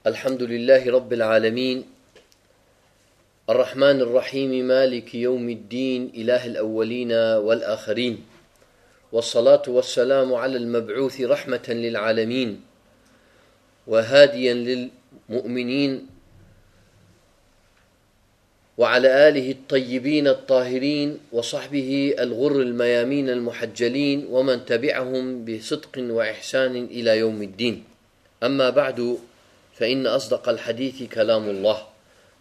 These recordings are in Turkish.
الحمد لله رب العالمين. الرحمن الرحيم مالك يوم الدين إله الأولين والآخرين. والصلاة والسلام على المبعوث رحمة للعالمين وهاديا للمؤمنين وعلى آله الطيبين الطاهرين وصحبه الغر الميامين المحجلين ومن تبعهم بصدق وإحسان إلى يوم الدين. أما بعد فإن أصدق الحديث كلام الله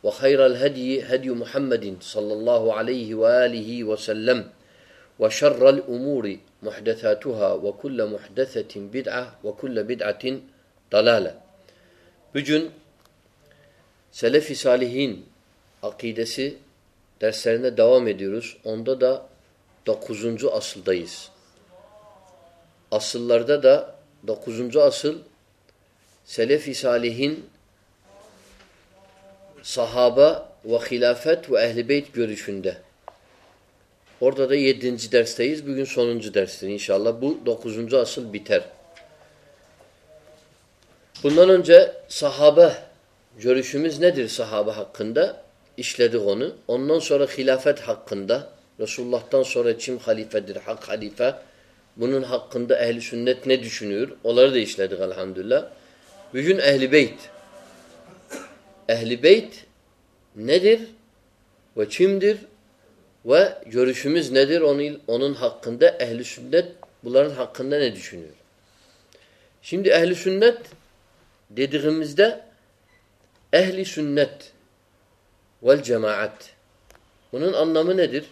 وخير الهدي هدي محمد صلى الله عليه وآله وسلم وشر الأمور محدثاتها وكل محدثة بدعة وكل بدعة ضلالة Bugün Selefi Salihin akidesi derslerine devam ediyoruz. Onda da dokuzuncu asıldayız. Asıllarda da dokuzuncu asıl Selefi Salihin sahaba ve hilafet ve ehli beyt görüşünde. Orada da yedinci dersteyiz. Bugün sonuncu derstir inşallah. Bu dokuzuncu asıl biter. Bundan önce sahabe görüşümüz nedir sahabe hakkında? İşledik onu. Ondan sonra hilafet hakkında Resulullah'tan sonra kim halifedir, hak halife? Bunun hakkında ehli sünnet ne düşünüyor? Onları da işledik elhamdülillah. Bugün ehli beyt. Ehli beyt nedir ve kimdir ve görüşümüz nedir? Onun, onun hakkında ehli sünnet bunların hakkında ne düşünüyor? Şimdi ehli sünnet dediğimizde ehli sünnet vel cemaat. Bunun anlamı nedir?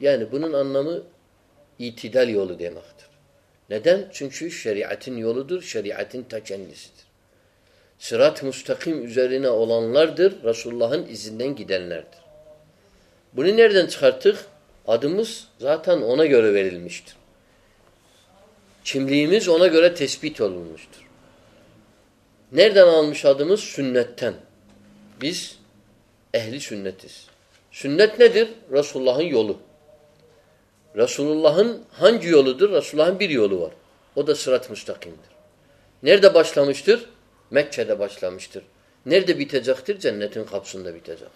Yani bunun anlamı itidal yolu demektir. Neden? Çünkü şeriatın yoludur, şeriatın ta kendisidir. Sırat-ı müstakim üzerine olanlardır, Resulullah'ın izinden gidenlerdir. Bunu nereden çıkarttık? Adımız zaten ona göre verilmiştir. Kimliğimiz ona göre tespit olunmuştur. Nereden almış adımız? Sünnetten. Biz ehli sünnetiz. Sünnet nedir? Resulullah'ın yolu. Resulullah'ın hangi yoludur? Resulullah'ın bir yolu var. O da sırat müstakimdir. Nerede başlamıştır? Mekke'de başlamıştır. Nerede bitecektir? Cennetin kapısında bitecek.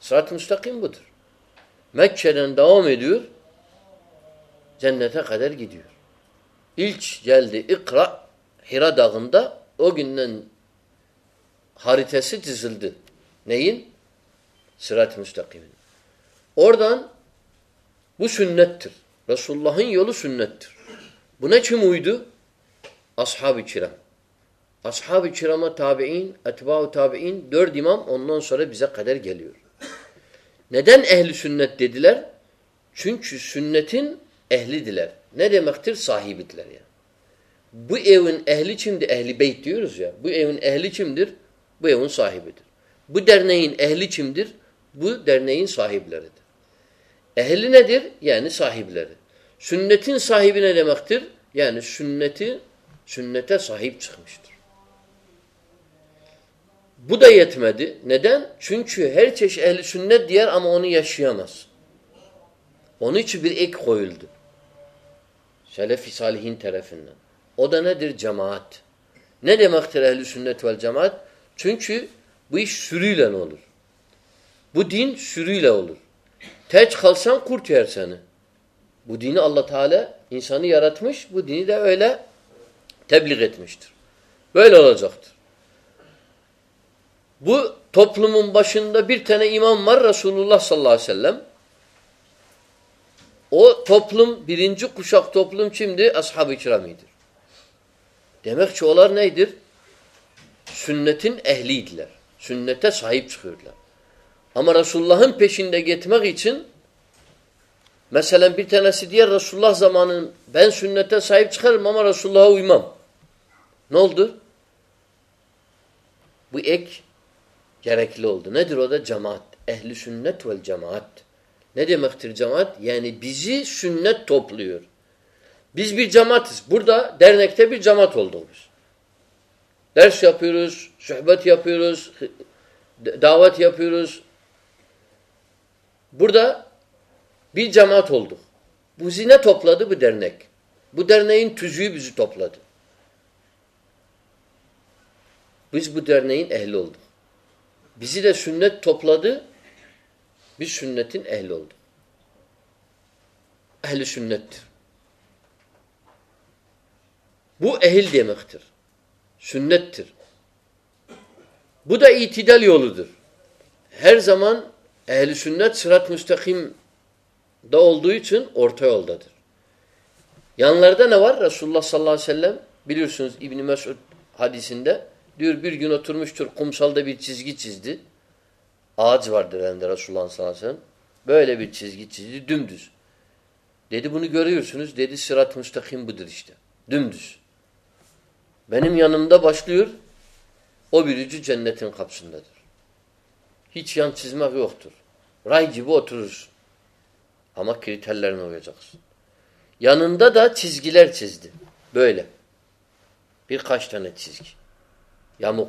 Sırat-ı müstakim budur. Mekke'den devam ediyor, cennete kadar gidiyor. İlk geldi İkra, Hira dağında o günden haritası çizildi. Neyin? Sırat-ı müstakimin. Oradan bu sünnettir. Resulullah'ın yolu sünnettir. Buna kim uydu? Ashab-ı kiram. Ashab-ı kirama tabi'in, etba'u tabi'in, dört imam ondan sonra bize kadar geliyor. Neden ehli sünnet dediler? Çünkü sünnetin ehlidiler. Ne demektir? Sahibidiler yani. Bu evin ehli kimdir? Ehli beyt diyoruz ya. Bu evin ehli kimdir? Bu evin sahibidir. Bu derneğin ehli kimdir? Bu derneğin sahipleridir. Ehli nedir? Yani sahipleri. Sünnetin sahibi ne demektir? Yani sünneti, sünnete sahip çıkmıştır. Bu da yetmedi. Neden? Çünkü her çeşit ehli sünnet diyer ama onu yaşayamaz. Onun için bir ek koyuldu. Selefi salihin tarafından. O da nedir? Cemaat. Ne demektir ehli sünnet vel cemaat? Çünkü bu iş sürüyle olur. Bu din sürüyle olur. Teç kalsan kurt yer seni. Bu dini Allah Teala insanı yaratmış. Bu dini de öyle tebliğ etmiştir. Böyle olacaktır. Bu toplumun başında bir tane imam var Resulullah sallallahu aleyhi ve sellem. O toplum, birinci kuşak toplum kimdi? Ashab-ı kiramidir. Demek ki onlar neydir? Sünnetin ehliydiler. Sünnete sahip çıkıyorlar. Ama Resulullah'ın peşinde gitmek için mesela bir tanesi diğer Resulullah zamanının ben sünnete sahip çıkarım ama Resulullah'a uymam. Ne oldu? Bu ek gerekli oldu. Nedir o da? Cemaat. Ehli sünnet vel cemaat. Ne demektir cemaat? Yani bizi sünnet topluyor. Biz bir cemaatiz. Burada dernekte bir cemaat olduk biz. Ders yapıyoruz, sohbet yapıyoruz, davet yapıyoruz. Burada bir cemaat olduk. Bu zine topladı bu dernek. Bu derneğin tüzüğü bizi topladı. Biz bu derneğin ehli olduk. Bizi de sünnet topladı. Biz sünnetin ehli olduk. Ehli sünnettir. Bu ehil demektir. Sünnettir. Bu da itidal yoludur. Her zaman ehli sünnet sırat müstakim da olduğu için orta yoldadır. Yanlarda ne var? Resulullah sallallahu aleyhi ve sellem biliyorsunuz İbn Mesud hadisinde diyor bir gün oturmuştur kumsalda bir çizgi çizdi. Ağaç vardır elinde Resulullah sallallahu aleyhi ve sellem. Böyle bir çizgi çizdi dümdüz. Dedi bunu görüyorsunuz. Dedi sırat müstakim budur işte. Dümdüz. Benim yanımda başlıyor. O bir ucu cennetin kapısındadır. Hiç yan çizmek yoktur. Ray gibi oturursun. Ama kriterlerine uyacaksın. Yanında da çizgiler çizdi. Böyle. Birkaç tane çizgi. Yamuk.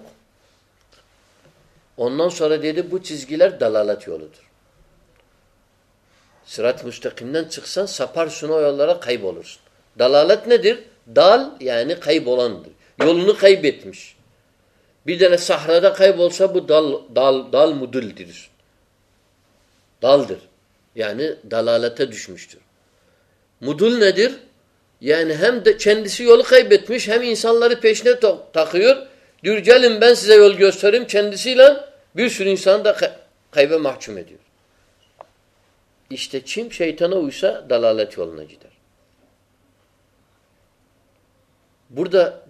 Ondan sonra dedi bu çizgiler dalalet yoludur. Sırat müstakimden çıksan saparsın o yollara kaybolursun. Dalalet nedir? Dal yani kaybolandır. Yolunu kaybetmiş. Bir tane sahrada kaybolsa bu dal dal dal mudildir. Daldır. Yani dalalete düşmüştür. Mudul nedir? Yani hem de kendisi yolu kaybetmiş hem insanları peşine takıyor. Diyor gelin ben size yol göstereyim kendisiyle bir sürü insanı da kaybe mahkum ediyor. İşte kim şeytana uysa dalalet yoluna gider. Burada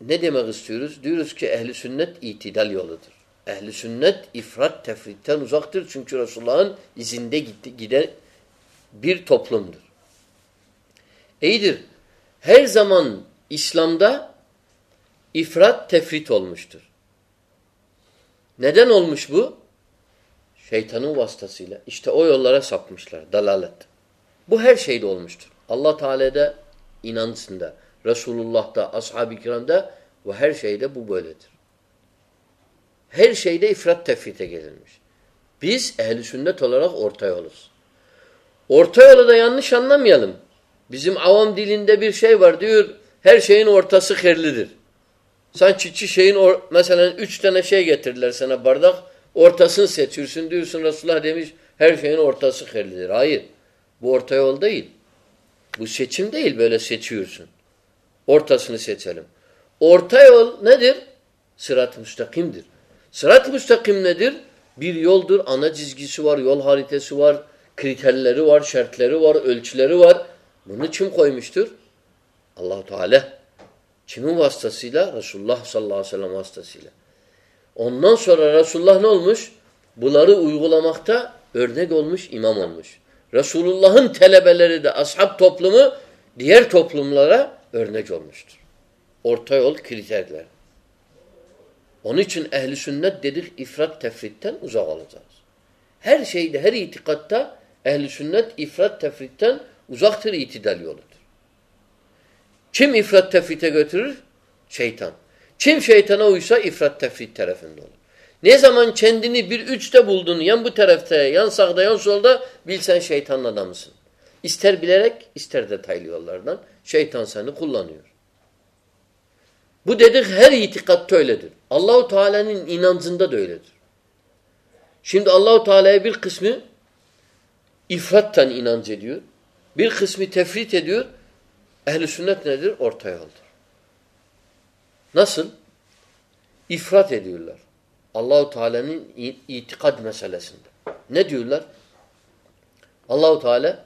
ne demek istiyoruz? Diyoruz ki ehli sünnet itidal yoludur. Ehli sünnet ifrat tefritten uzaktır. Çünkü Resulullah'ın izinde gitti, giden bir toplumdur. İyidir. Her zaman İslam'da ifrat tefrit olmuştur. Neden olmuş bu? Şeytanın vasıtasıyla. İşte o yollara sapmışlar. Dalalet. Bu her şeyde olmuştur. Allah Teala'da inancında, Resulullah'ta, ashab-ı kiramda ve her şeyde bu böyledir. Her şeyde ifrat tefrite gelinmiş. Biz ehli sünnet olarak orta yoluz. Orta yolu da yanlış anlamayalım. Bizim avam dilinde bir şey var diyor, her şeyin ortası kirlidir. Sen çiçi şeyin, or mesela üç tane şey getirdiler sana bardak, ortasını seçiyorsun diyorsun Resulullah demiş, her şeyin ortası kirlidir. Hayır, bu orta yol değil. Bu seçim değil, böyle seçiyorsun. Ortasını seçelim. Orta yol nedir? Sırat-ı müstakimdir. Sırat-ı müstakim nedir? Bir yoldur, ana çizgisi var, yol haritası var, kriterleri var, şartları var, ölçüleri var. Bunu kim koymuştur? Allahu Teala. Kimin vasıtasıyla? Resulullah sallallahu aleyhi ve sellem vasıtasıyla. Ondan sonra Resulullah ne olmuş? Bunları uygulamakta örnek olmuş, imam olmuş. Resulullah'ın telebeleri de ashab toplumu diğer toplumlara örnek olmuştur. Orta yol kriterler. Onun için ehli sünnet dedik ifrat tefritten uzak olacağız. Her şeyde, her itikatta ehli sünnet ifrat tefritten uzaktır itidal yoludur. Kim ifrat tefrite götürür? Şeytan. Kim şeytana uysa ifrat tefrit tarafında olur. Ne zaman kendini bir üçte buldun, yan bu tarafta, yan sağda, yan solda bilsen şeytanın adamısın. İster bilerek, ister detaylı yollardan şeytan seni kullanıyor. Bu dedik her itikatta öyledir. Allahu Teala'nın inancında da öyledir. Şimdi Allahu Teala'ya bir kısmı ifrattan inanç ediyor. Bir kısmı tefrit ediyor. Ehli sünnet nedir? Orta yoldur. Nasıl? İfrat ediyorlar. Allahu Teala'nın itikad meselesinde. Ne diyorlar? Allahu Teala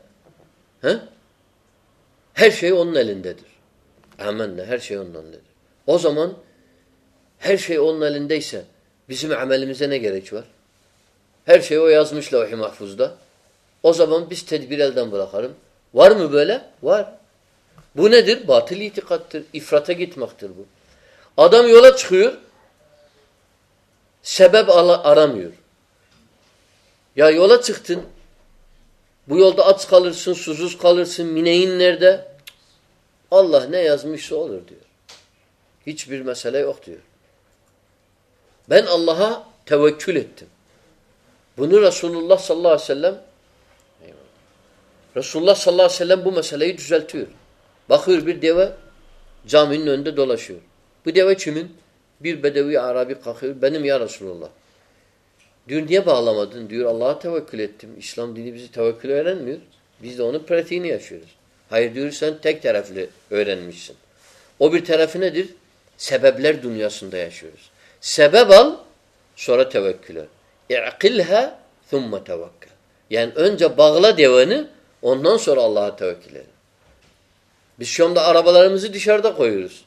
he? Her şey onun elindedir. Amenna her şey onun elindedir. O zaman her şey onun elindeyse bizim amelimize ne gerek var? Her şeyi o yazmış levh-i mahfuzda. O zaman biz tedbir elden bırakalım. Var mı böyle? Var. Bu nedir? Batıl itikattır. İfrata gitmektir bu. Adam yola çıkıyor. Sebep aramıyor. Ya yola çıktın. Bu yolda aç kalırsın, susuz kalırsın. Mineğin nerede? Allah ne yazmışsa olur diyor. Hiçbir mesele yok diyor. Ben Allah'a tevekkül ettim. Bunu Resulullah sallallahu aleyhi ve sellem Resulullah sallallahu aleyhi ve sellem bu meseleyi düzeltiyor. Bakıyor bir deve caminin önünde dolaşıyor. Bu deve kimin? Bir bedevi Arabi kalkıyor. Benim ya Resulallah. Diyor niye bağlamadın? Diyor Allah'a tevekkül ettim. İslam dini bizi tevekkül öğrenmiyor. Biz de onun pratiğini yaşıyoruz. Hayır diyor sen tek taraflı öğrenmişsin. O bir tarafı nedir? Sebepler dünyasında yaşıyoruz. Sebep al sonra tevekkül et. İ'kilha thumma tevekkel. Yani önce bağla devanı ondan sonra Allah'a tevekkül edin. Biz şu anda arabalarımızı dışarıda koyuyoruz.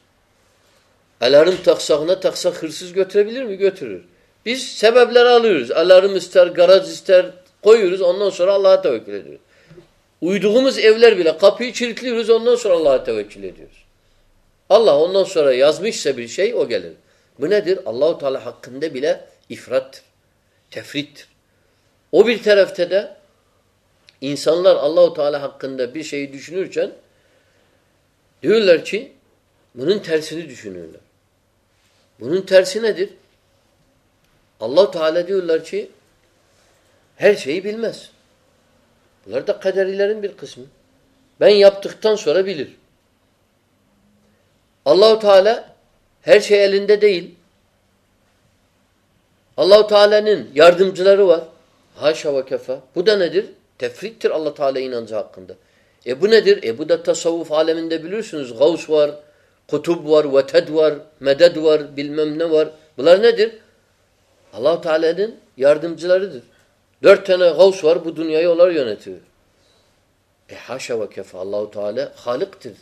Alarm taksakına taksak hırsız götürebilir mi? Götürür. Biz sebepleri alıyoruz. Alarm ister, garaj ister koyuyoruz. Ondan sonra Allah'a tevekkül ediyoruz. Uyduğumuz evler bile kapıyı kilitliyoruz. Ondan sonra Allah'a tevekkül ediyoruz. Allah ondan sonra yazmışsa bir şey o gelir. Bu nedir? Allahu Teala hakkında bile ifrattır. Tefrittir. O bir tarafta da insanlar Allahu Teala hakkında bir şeyi düşünürken diyorlar ki bunun tersini düşünüyorlar. Bunun tersi nedir? allah Teala diyorlar ki her şeyi bilmez. Bunlar da kaderilerin bir kısmı. Ben yaptıktan sonra bilir. Allahu Teala her şey elinde değil. Allahu Teala'nın yardımcıları var. Haşa ve kefa. Bu da nedir? Tefrittir Allah Teala inancı hakkında. E bu nedir? E bu da tasavvuf aleminde biliyorsunuz. Gavs var, kutub var, veted var, meded var, bilmem ne var. Bunlar nedir? allah Teala'nın yardımcılarıdır. Dört tane gavs var bu dünyayı onlar yönetiyor. E haşa ve kefa Allahu Teala halıktır.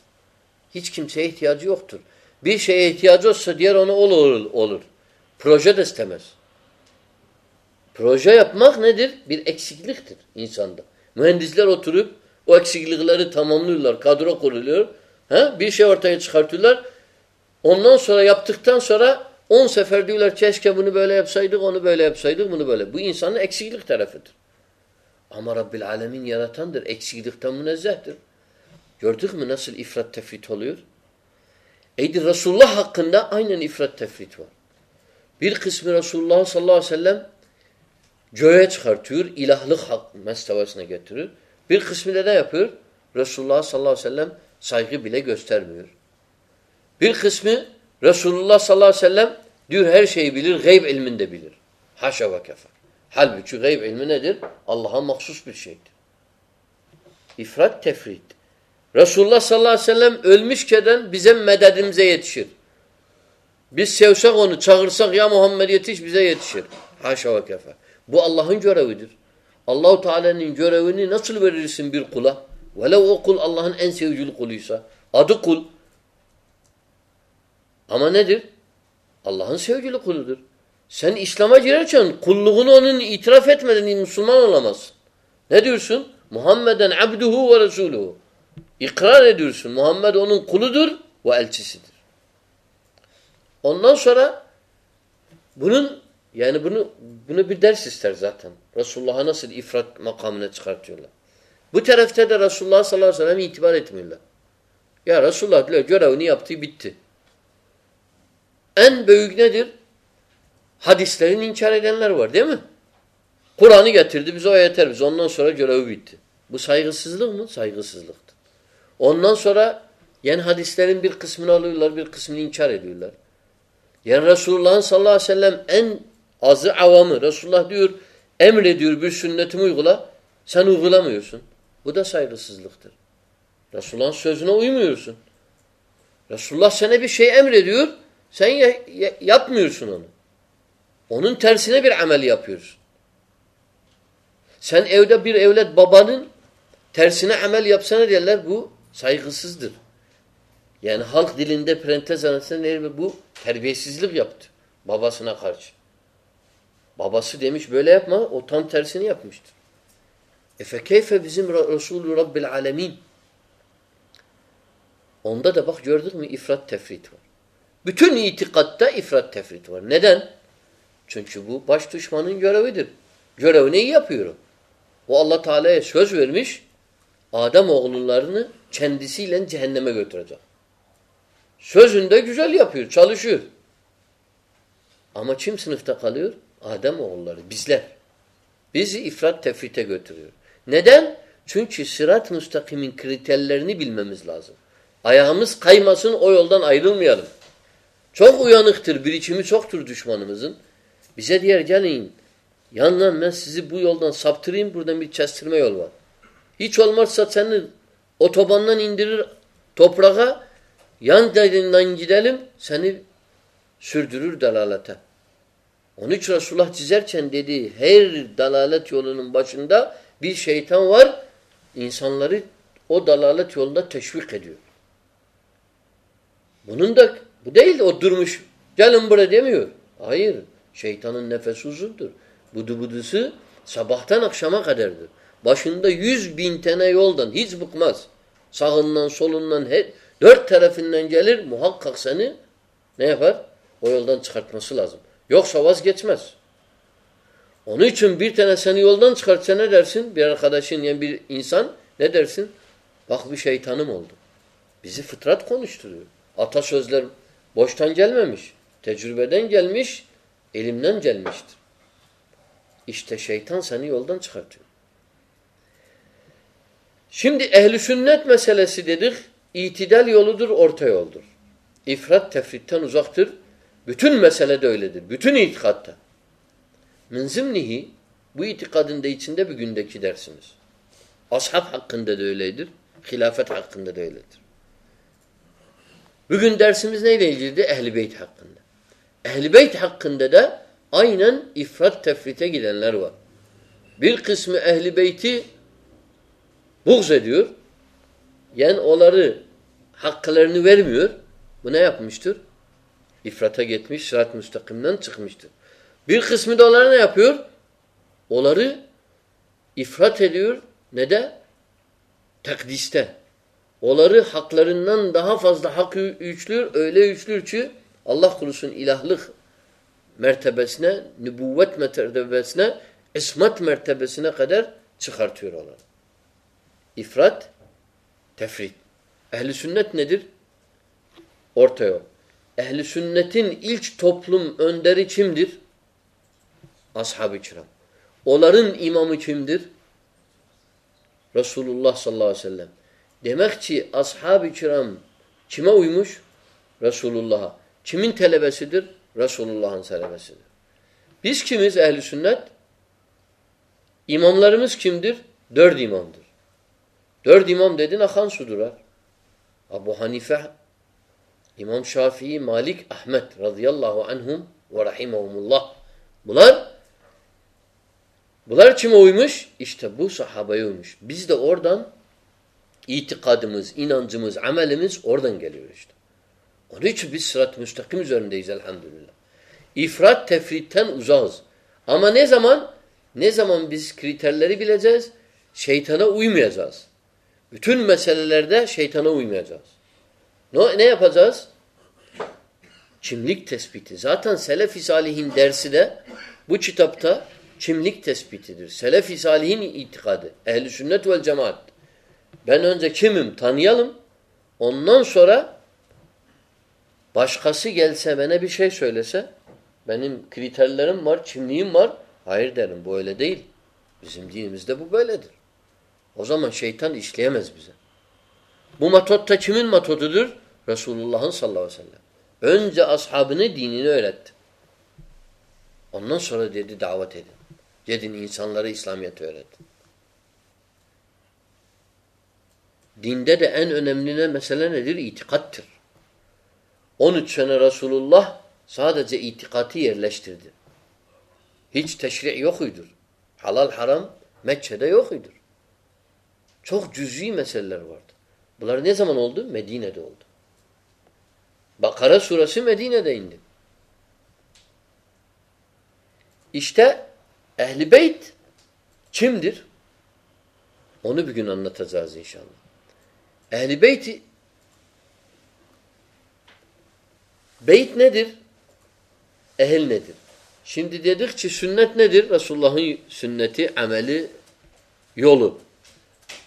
Hiç kimseye ihtiyacı yoktur. Bir şeye ihtiyacı olsa diğer ona olur. olur. Proje de istemez. Proje yapmak nedir? Bir eksikliktir insanda. Mühendisler oturup o eksiklikleri tamamlıyorlar. Kadro kuruluyor. He? Bir şey ortaya çıkartıyorlar. Ondan sonra yaptıktan sonra on sefer diyorlar keşke bunu böyle yapsaydık, onu böyle yapsaydık, bunu böyle. Bu insanın eksiklik tarafıdır. Ama Rabbil Alemin yaratandır. Eksiklikten münezzehtir. Gördük mü nasıl ifrat tefrit oluyor? Eydi Resulullah hakkında aynen ifrat tefrit var. Bir kısmı Resulullah sallallahu aleyhi ve sellem göğe çıkartıyor, ilahlık hak mestevasına getiriyor. Bir kısmı da ne yapıyor? Resulullah sallallahu aleyhi ve sellem saygı bile göstermiyor. Bir kısmı Resulullah sallallahu aleyhi ve sellem diyor her şeyi bilir, gayb ilminde bilir. Haşa ve kefa. Halbuki gayb ilmi nedir? Allah'a mahsus bir şeydir. İfrat tefrit. Resulullah sallallahu aleyhi ve sellem ölmüşkeden bize mededimize yetişir. Biz sevsek onu, çağırsak ya Muhammed yetiş bize yetişir. Haşa ve kefa. Bu Allah'ın görevidir. Allahu Teala'nın görevini nasıl verirsin bir kula? Velev o kul Allah'ın en sevgili kuluysa. Adı kul. Ama nedir? Allah'ın sevgili kuludur. Sen İslam'a girerken kulluğunu onun itiraf etmeden Müslüman olamazsın. Ne diyorsun? Muhammeden abduhu ve resuluhu. İkrar ediyorsun. Muhammed onun kuludur ve elçisidir. Ondan sonra bunun yani bunu bunu bir ders ister zaten. Resulullah'a nasıl ifrat makamına çıkartıyorlar. Bu tarafta da Resulullah sallallahu aleyhi ve sellem itibar etmiyorlar. Ya Resulullah diyor, görevini yaptı bitti. En büyük nedir? Hadislerin inkar edenler var değil mi? Kur'an'ı getirdi bize o yeter. Biz ondan sonra görevi bitti. Bu saygısızlık mı? Saygısızlıktır. Ondan sonra yani hadislerin bir kısmını alıyorlar, bir kısmını inkar ediyorlar. Yani Resulullah'ın sallallahu aleyhi ve sellem en azı avamı. Resulullah diyor, emrediyor bir sünnetimi uygula. Sen uygulamıyorsun. Bu da saygısızlıktır. Resulullah'ın sözüne uymuyorsun. Resulullah sana bir şey emrediyor. Sen ya, ya, yapmıyorsun onu. Onun tersine bir amel yapıyorsun. Sen evde bir evlet babanın tersine amel yapsana derler bu saygısızdır. Yani halk dilinde parantez arasında bu terbiyesizlik yaptı babasına karşı. Babası demiş böyle yapma o tam tersini yapmıştır. E fekeyfe bizim Resulü Rabbil Alemin onda da bak gördük mü ifrat tefrit var. Bütün itikatta ifrat tefrit var. Neden? Çünkü bu baş düşmanın görevidir. Görevini iyi yapıyor. O Allah Teala'ya söz vermiş Adem oğullarını kendisiyle cehenneme götürecek. Sözünde güzel yapıyor, çalışıyor. Ama kim sınıfta kalıyor? Adem oğulları, bizler. Bizi ifrat tefrite götürüyor. Neden? Çünkü sırat müstakimin kriterlerini bilmemiz lazım. Ayağımız kaymasın o yoldan ayrılmayalım. Çok uyanıktır, birikimi çoktur düşmanımızın. Bize diğer gelin, yandan ben sizi bu yoldan saptırayım, buradan bir kestirme yol var. Hiç olmazsa seni otobandan indirir toprağa, yan derinden gidelim, seni sürdürür dalalete. Onun için Resulullah çizerken dedi, her dalalet yolunun başında bir şeytan var, insanları o dalalet yolunda teşvik ediyor. Bunun da bu değil o durmuş. Gelin buraya demiyor. Hayır. Şeytanın nefesi uzundur. Budu budusu sabahtan akşama kadardır. Başında yüz bin tane yoldan hiç bıkmaz. Sağından solundan her, dört tarafından gelir muhakkak seni ne yapar? O yoldan çıkartması lazım. Yoksa vazgeçmez. Onun için bir tane seni yoldan çıkartsa ne dersin? Bir arkadaşın yani bir insan ne dersin? Bak bir şeytanım oldu. Bizi fıtrat konuşturuyor. Atasözler boştan gelmemiş. Tecrübeden gelmiş, elimden gelmiştir. İşte şeytan seni yoldan çıkartıyor. Şimdi ehli sünnet meselesi dedik. İtidal yoludur, orta yoldur. İfrat tefritten uzaktır. Bütün mesele de öyledir. Bütün itikatta. Min zimnihi bu itikadın da içinde bir gündeki dersimiz. Ashab hakkında da öyledir. Hilafet hakkında da öyledir. Bugün dersimiz neyle ilgili? Ehl-i Beyt hakkında. Ehl-i Beyt hakkında da aynen ifrat tefrite gidenler var. Bir kısmı Ehl-i Beyt'i buğz ediyor. Yani onları haklarını vermiyor. Bu ne yapmıştır? İfrata gitmiş, sırat müstakimden çıkmıştır. Bir kısmı da onlara ne yapıyor? Onları ifrat ediyor. Ne de? Takdiste. Onları haklarından daha fazla hak üçlür, öyle üçlür ki Allah kulusun ilahlık mertebesine, nübüvvet mertebesine, ismat mertebesine kadar çıkartıyor onları. İfrat, tefrit. Ehli sünnet nedir? Orta yol. Ehli sünnetin ilk toplum önderi kimdir? Ashab-ı kiram. Onların imamı kimdir? Resulullah sallallahu aleyhi ve sellem. Demek ki ashab-ı kiram kime uymuş? Resulullah'a. Kimin telebesidir? Resulullah'ın talebesidir. Biz kimiz ehli sünnet? İmamlarımız kimdir? Dört imamdır. Dört imam dedin akan su durar. Abu Hanife, İmam Şafii, Malik, Ahmet radıyallahu anhum ve rahimahumullah. Bunlar bunlar kime uymuş? İşte bu sahabeye uymuş. Biz de oradan itikadımız, inancımız, amelimiz oradan geliyor işte. Onun için biz sırat müstakim üzerindeyiz elhamdülillah. İfrat tefritten uzağız. Ama ne zaman? Ne zaman biz kriterleri bileceğiz? Şeytana uymayacağız. Bütün meselelerde şeytana uymayacağız. Ne, ne yapacağız? Kimlik tespiti. Zaten Selef-i Salih'in dersi de bu kitapta kimlik tespitidir. Selef-i Salih'in itikadı. Ehl-i sünnet vel cemaat. Ben önce kimim tanıyalım. Ondan sonra başkası gelse bana bir şey söylese benim kriterlerim var, kimliğim var. Hayır derim bu öyle değil. Bizim dinimizde bu böyledir. O zaman şeytan işleyemez bize. Bu metot da kimin metodudur? Resulullah'ın sallallahu aleyhi ve sellem. Önce ashabını dinini öğretti. Ondan sonra dedi davet edin. Gidin insanlara İslamiyet öğretin. Dinde de en önemli ne mesele nedir? İtikattır. 13 sene Resulullah sadece itikatı yerleştirdi. Hiç teşri' yokuydur. Halal haram Mekke'de yokuydur. Çok cüz'i meseleler vardı. Bunlar ne zaman oldu? Medine'de oldu. Bakara suresi Medine'de indi. İşte Ehli Beyt kimdir? Onu bir gün anlatacağız inşallah. Ehli Beyti Beyt nedir? Ehil nedir? Şimdi dedik ki sünnet nedir? Resulullah'ın sünneti, ameli, yolu.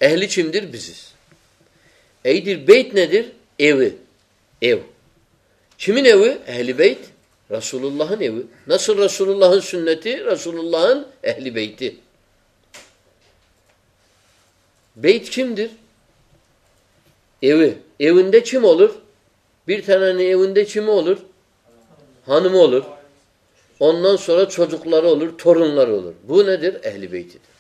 Ehli kimdir? Biziz. Eydir beyt nedir? Evi. Ev. Kimin evi? Ehli beyt. Resulullah'ın evi. Nasıl Resulullah'ın sünneti? Resulullah'ın ehli beyti. Beyt kimdir? Evi. Evinde kim olur? Bir tanenin evinde kimi olur? hanımı olur. Ondan sonra çocukları olur, torunları olur. Bu nedir? Ehli beytidir.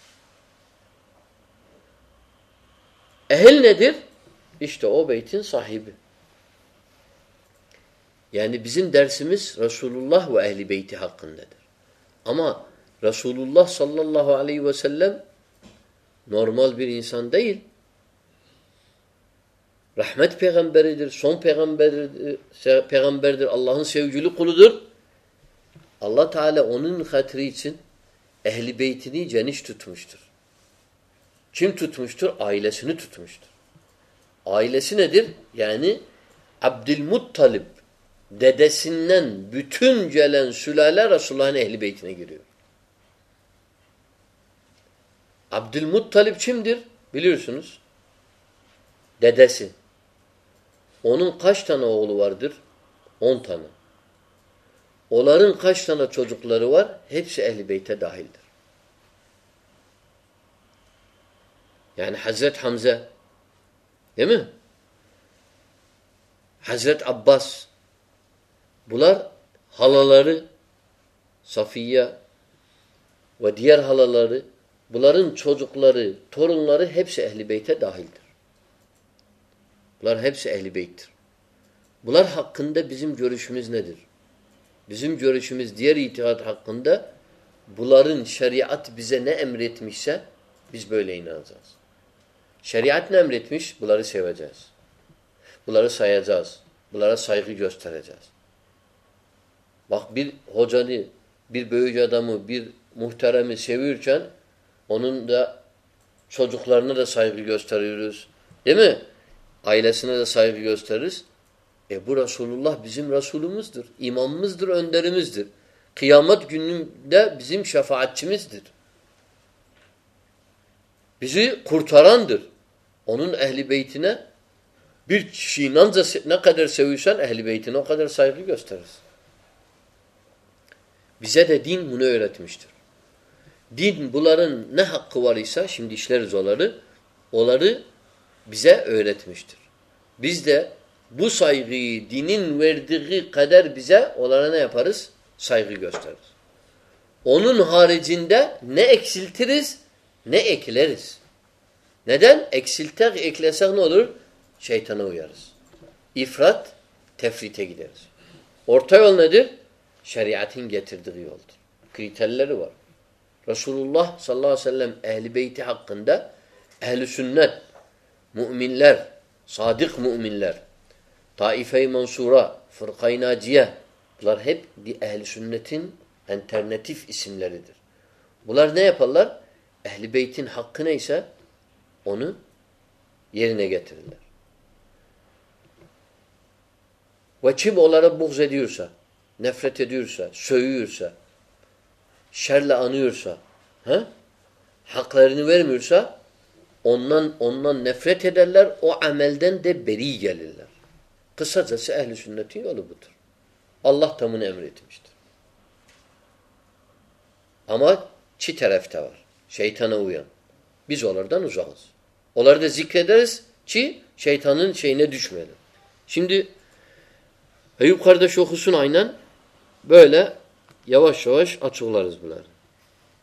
Ehil nedir? İşte o beytin sahibi. Yani bizim dersimiz Resulullah ve ehli beyti hakkındadır. Ama Resulullah sallallahu aleyhi ve sellem normal bir insan değil. Rahmet peygamberidir, son peygamberidir, peygamberdir, Allah'ın sevgili kuludur. Allah Teala onun hatırı için ehli beytini geniş tutmuştur. Kim tutmuştur? Ailesini tutmuştur. Ailesi nedir? Yani Abdülmuttalib dedesinden bütün gelen sülale Resulullah'ın ehli beytine giriyor. Abdülmuttalib kimdir? Biliyorsunuz. Dedesi. Onun kaç tane oğlu vardır? On tane. Onların kaç tane çocukları var? Hepsi ehl Beyt'e dahildir. Yani Hazret Hamza değil mi? Hazret Abbas bunlar halaları Safiye ve diğer halaları bunların çocukları, torunları hepsi ehl Beyt'e dahildir. Bunlar hepsi ehl Beyt'tir. Bunlar hakkında bizim görüşümüz nedir? Bizim görüşümüz diğer itihat hakkında bunların şeriat bize ne emretmişse biz böyle inanacağız. Şeriat ne emretmiş? Bunları seveceğiz. Bunları sayacağız. Bunlara saygı göstereceğiz. Bak bir hocanı, bir büyük adamı, bir muhteremi seviyorken onun da çocuklarına da saygı gösteriyoruz. Değil mi? Ailesine de saygı gösteririz. E bu Resulullah bizim Resulümüzdür. İmamımızdır, önderimizdir. Kıyamet gününde bizim şefaatçimizdir. Bizi kurtarandır. Onun ehli beytine bir kişi inanca ne kadar seviyorsan ehli beytine o kadar saygı gösterirsin. Bize de din bunu öğretmiştir. Din bunların ne hakkı var ise şimdi işleriz onları. Onları bize öğretmiştir. Biz de bu saygıyı dinin verdiği kadar bize onlara ne yaparız? Saygı gösteririz. Onun haricinde ne eksiltiriz ne ekleriz. Neden? Eksiltek eklesek ne olur? Şeytana uyarız. İfrat, tefrite gideriz. Orta yol nedir? Şeriatın getirdiği yoldur. Kriterleri var. Resulullah sallallahu aleyhi ve sellem ehli beyti hakkında ehli sünnet, müminler, sadık müminler, Taife-i Mansura, Fırkay Naciye bunlar hep ehli sünnetin alternatif isimleridir. Bunlar ne yaparlar? Ehli beytin hakkı neyse onu yerine getirirler. Ve kim onlara buğz ediyorsa, nefret ediyorsa, sövüyorsa, şerle anıyorsa, he? haklarını vermiyorsa ondan ondan nefret ederler, o amelden de beri gelirler. Kısacası ehli sünnetin yolu budur. Allah da bunu emretmiştir. Ama çi tarafta var. Şeytana uyan. Biz onlardan uzağız. Onları da zikrederiz ki şeytanın şeyine düşmeyelim. Şimdi Eyüp kardeş okusun aynen. Böyle yavaş yavaş açıklarız bunları.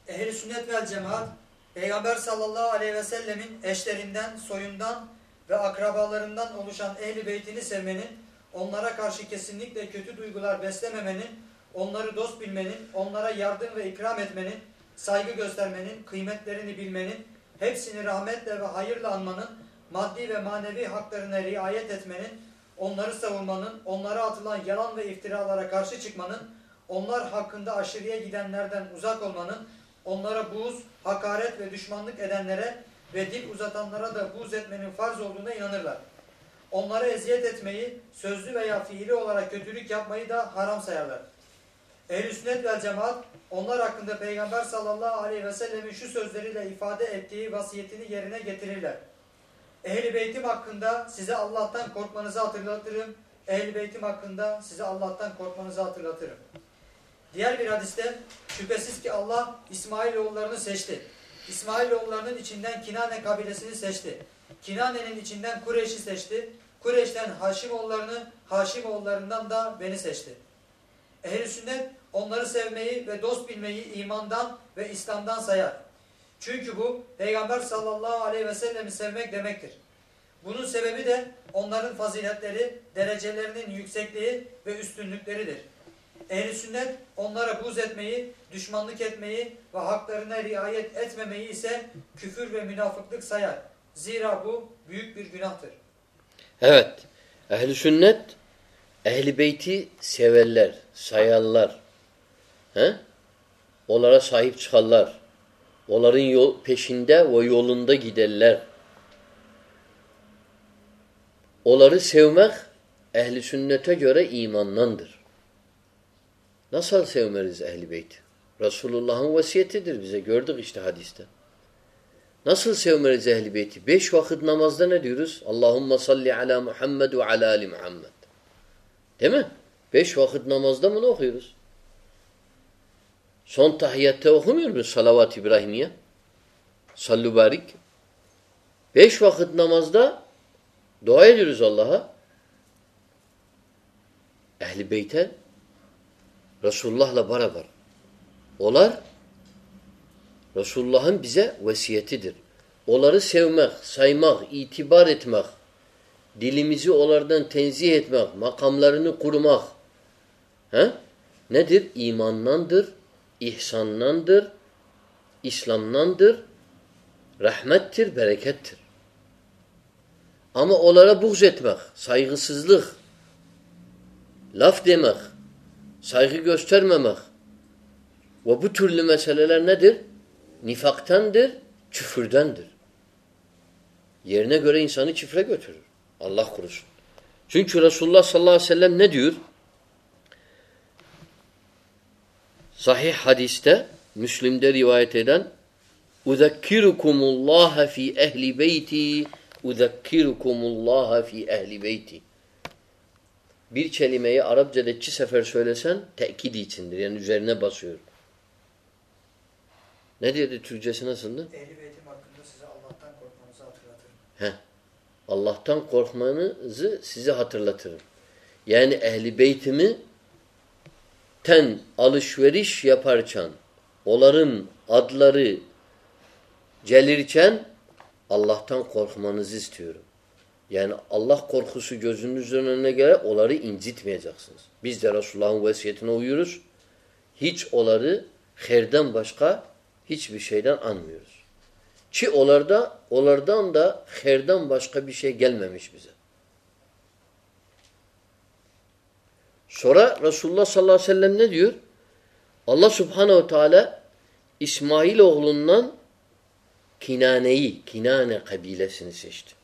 Ehl-i sünnet vel cemaat Peygamber sallallahu aleyhi ve sellemin eşlerinden, soyundan ve akrabalarından oluşan ehli beytini sevmenin, onlara karşı kesinlikle kötü duygular beslememenin, onları dost bilmenin, onlara yardım ve ikram etmenin, saygı göstermenin, kıymetlerini bilmenin, hepsini rahmetle ve hayırla anmanın, maddi ve manevi haklarına riayet etmenin, onları savunmanın, onlara atılan yalan ve iftiralara karşı çıkmanın, onlar hakkında aşırıya gidenlerden uzak olmanın, onlara buğz, hakaret ve düşmanlık edenlere ve dil uzatanlara da buğz etmenin farz olduğuna inanırlar. Onlara eziyet etmeyi, sözlü veya fiili olarak kötülük yapmayı da haram sayarlar. Ehl-i sünnet vel cemaat, onlar hakkında Peygamber sallallahu aleyhi ve sellemin şu sözleriyle ifade ettiği vasiyetini yerine getirirler. Ehl-i beytim hakkında size Allah'tan korkmanızı hatırlatırım. Ehl-i beytim hakkında size Allah'tan korkmanızı hatırlatırım. Diğer bir hadiste şüphesiz ki Allah İsmail oğullarını seçti. İsmail oğullarının içinden Kinane kabilesini seçti. Kinane'nin içinden Kureyş'i seçti. Kureyş'ten Haşim oğullarını, Haşim oğullarından da beni seçti. Ehl-i sünnet onları sevmeyi ve dost bilmeyi imandan ve İslam'dan sayar. Çünkü bu Peygamber sallallahu aleyhi ve sellemi sevmek demektir. Bunun sebebi de onların faziletleri, derecelerinin yüksekliği ve üstünlükleridir. Ehl-i sünnet onlara buz etmeyi, düşmanlık etmeyi ve haklarına riayet etmemeyi ise küfür ve münafıklık sayar. Zira bu büyük bir günahtır. Evet. Ehli sünnet ehli beyti severler, sayarlar. He? Onlara sahip çıkarlar. Onların yol, peşinde ve yolunda giderler. Onları sevmek ehli sünnete göre imandandır. Nasıl sevmeriz ehli beyti? Resulullah'ın vasiyetidir bize. Gördük işte hadiste. Nasıl sevmeriz ehli beyti? Beş vakit namazda ne diyoruz? Allahümme salli ala Muhammed ve ala ali Muhammed. Değil mi? Beş vakit namazda mı ne okuyoruz? Son tahiyyatta okumuyor muyuz salavat İbrahimiye? Sallu barik. Beş vakit namazda dua ediyoruz Allah'a. Ehli beyte Resulullah'la beraber. Olar Resulullah'ın bize vesiyetidir. Onları sevmek, saymak, itibar etmek, dilimizi onlardan tenzih etmek, makamlarını kurmak. He? Nedir? İmandandır, ihsandandır, İslam'dandır, rahmettir, berekettir. Ama onlara buğz etmek, saygısızlık, laf demek, saygı göstermemek ve bu türlü meseleler nedir? Nifaktandır, küfürdendir. Yerine göre insanı çifre götürür. Allah korusun. Çünkü Resulullah sallallahu aleyhi ve sellem ne diyor? Sahih hadiste Müslim'de rivayet eden Uzekkirukumullah fi ehli beyti Uzekkirukumullah fi ehli beyti Bir kelimeyi Arapçada iki sefer söylesen tekidi içindir. Yani üzerine basıyor. Ne dedi Türkçesi nasıldı? Ehli beytim hakkında size Allah'tan korkmanızı hatırlatırım. Heh. Allah'tan korkmanızı size hatırlatırım. Yani ehli beytimi ten alışveriş yaparken onların adları gelirken Allah'tan korkmanızı istiyorum. Yani Allah korkusu gözünüzün önüne göre onları incitmeyeceksiniz. Biz de Resulullah'ın vesiyetine uyuyoruz. Hiç onları herden başka hiçbir şeyden anmıyoruz. Ki onlarda, onlardan da herden başka bir şey gelmemiş bize. Sonra Resulullah sallallahu aleyhi ve sellem ne diyor? Allah subhanehu teala İsmail oğlundan Kinane'yi, Kinane kabilesini seçti.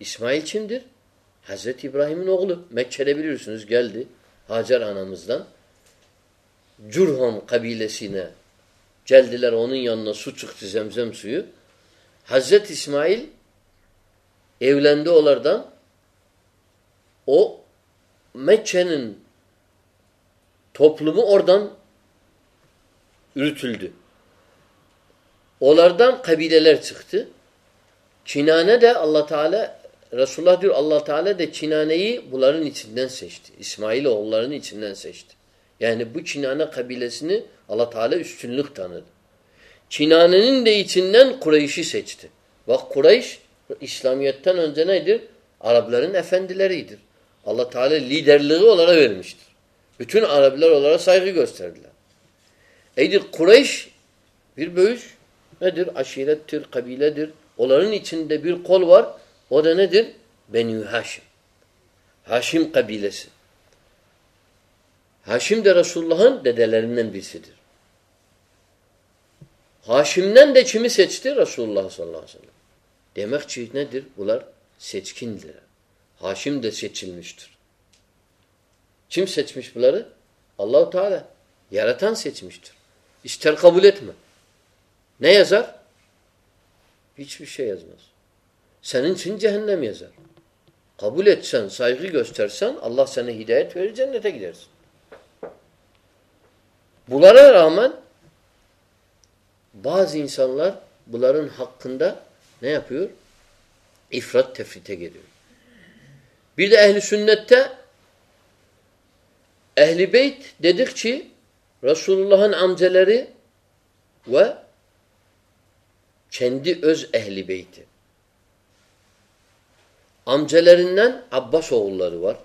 İsmail kimdir? Hazreti İbrahim'in oğlu. Mekke'de biliyorsunuz geldi. Hacer anamızdan. Curham kabilesine geldiler onun yanına su çıktı zemzem suyu. Hazreti İsmail evlendi onlardan. O Mekke'nin toplumu oradan ürütüldü. Onlardan kabileler çıktı. Çinane de Allah Teala Resulullah diyor Allah Teala de Çinane'yi bunların içinden seçti. İsmail oğullarının içinden seçti. Yani bu Çinane kabilesini Allah Teala üstünlük tanıdı. Çinane'nin de içinden Kureyş'i seçti. Bak Kureyş İslamiyet'ten önce nedir? Arapların efendileridir. Allah Teala liderliği onlara vermiştir. Bütün Araplar onlara saygı gösterdiler. Eydir Kureyş bir bölüş nedir? Aşirettir, kabiledir. Onların içinde bir kol var. O da nedir? Beni Haşim. Haşim kabilesi. Haşim de Resulullah'ın dedelerinden birisidir. Haşim'den de kimi seçti? Resulullah sallallahu aleyhi ve sellem. Demek ki nedir? Bunlar seçkindir. Haşim de seçilmiştir. Kim seçmiş bunları? Allahu Teala. Yaratan seçmiştir. İster kabul etme. Ne yazar? Hiçbir şey yazmaz. Senin için cehennem yazar. Kabul etsen, saygı göstersen Allah sana hidayet verir, cennete gidersin. Bunlara rağmen bazı insanlar bunların hakkında ne yapıyor? İfrat tefrite geliyor. Bir de ehli sünnette Ehli beyt dedik ki Resulullah'ın amcaları ve kendi öz ehli beyti. Amcalarından Abbas oğulları var.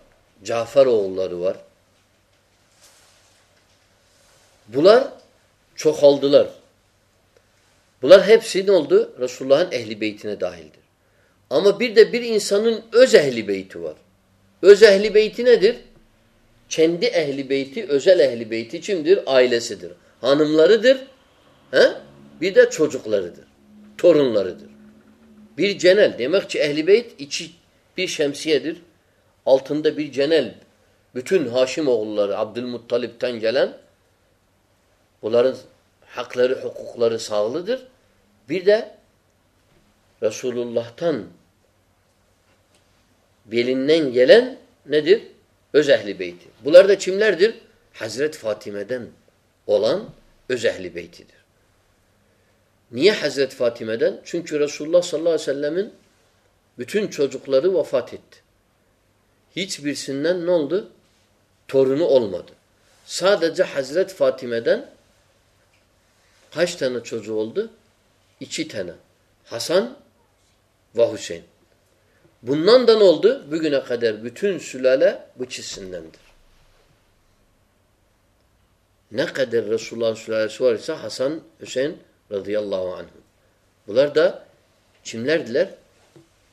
Cafer oğulları var. Bunlar çoğaldılar. Bunlar hepsi ne oldu? Resulullah'ın ehli beytine dahildir. Ama bir de bir insanın öz ehli beyti var. Öz ehli beyti nedir? Kendi ehli beyti, özel ehli beyti kimdir? Ailesidir. Hanımlarıdır. He? Bir de çocuklarıdır. Torunlarıdır. Bir cenel. Demek ki ehli beyt içi bir şemsiyedir. Altında bir cenel. Bütün Haşim oğulları Abdülmuttalip'ten gelen bunların hakları, hukukları sağlıdır. Bir de Resulullah'tan belinden gelen nedir? Öz ehli beyti. Bunlar da kimlerdir? Hazret Fatime'den olan öz ehli beytidir. Niye Hazret Fatime'den? Çünkü Resulullah sallallahu aleyhi ve sellemin bütün çocukları vefat etti. Hiçbirisinden ne oldu? Torunu olmadı. Sadece Hazret Fatime'den kaç tane çocuğu oldu? İki tane. Hasan ve Hüseyin. Bundan da ne oldu? Bugüne kadar bütün sülale bu çizsindendir. Ne kadar Resulullah'ın sülalesi var ise Hasan, Hüseyin radıyallahu anh. Bunlar da kimlerdiler?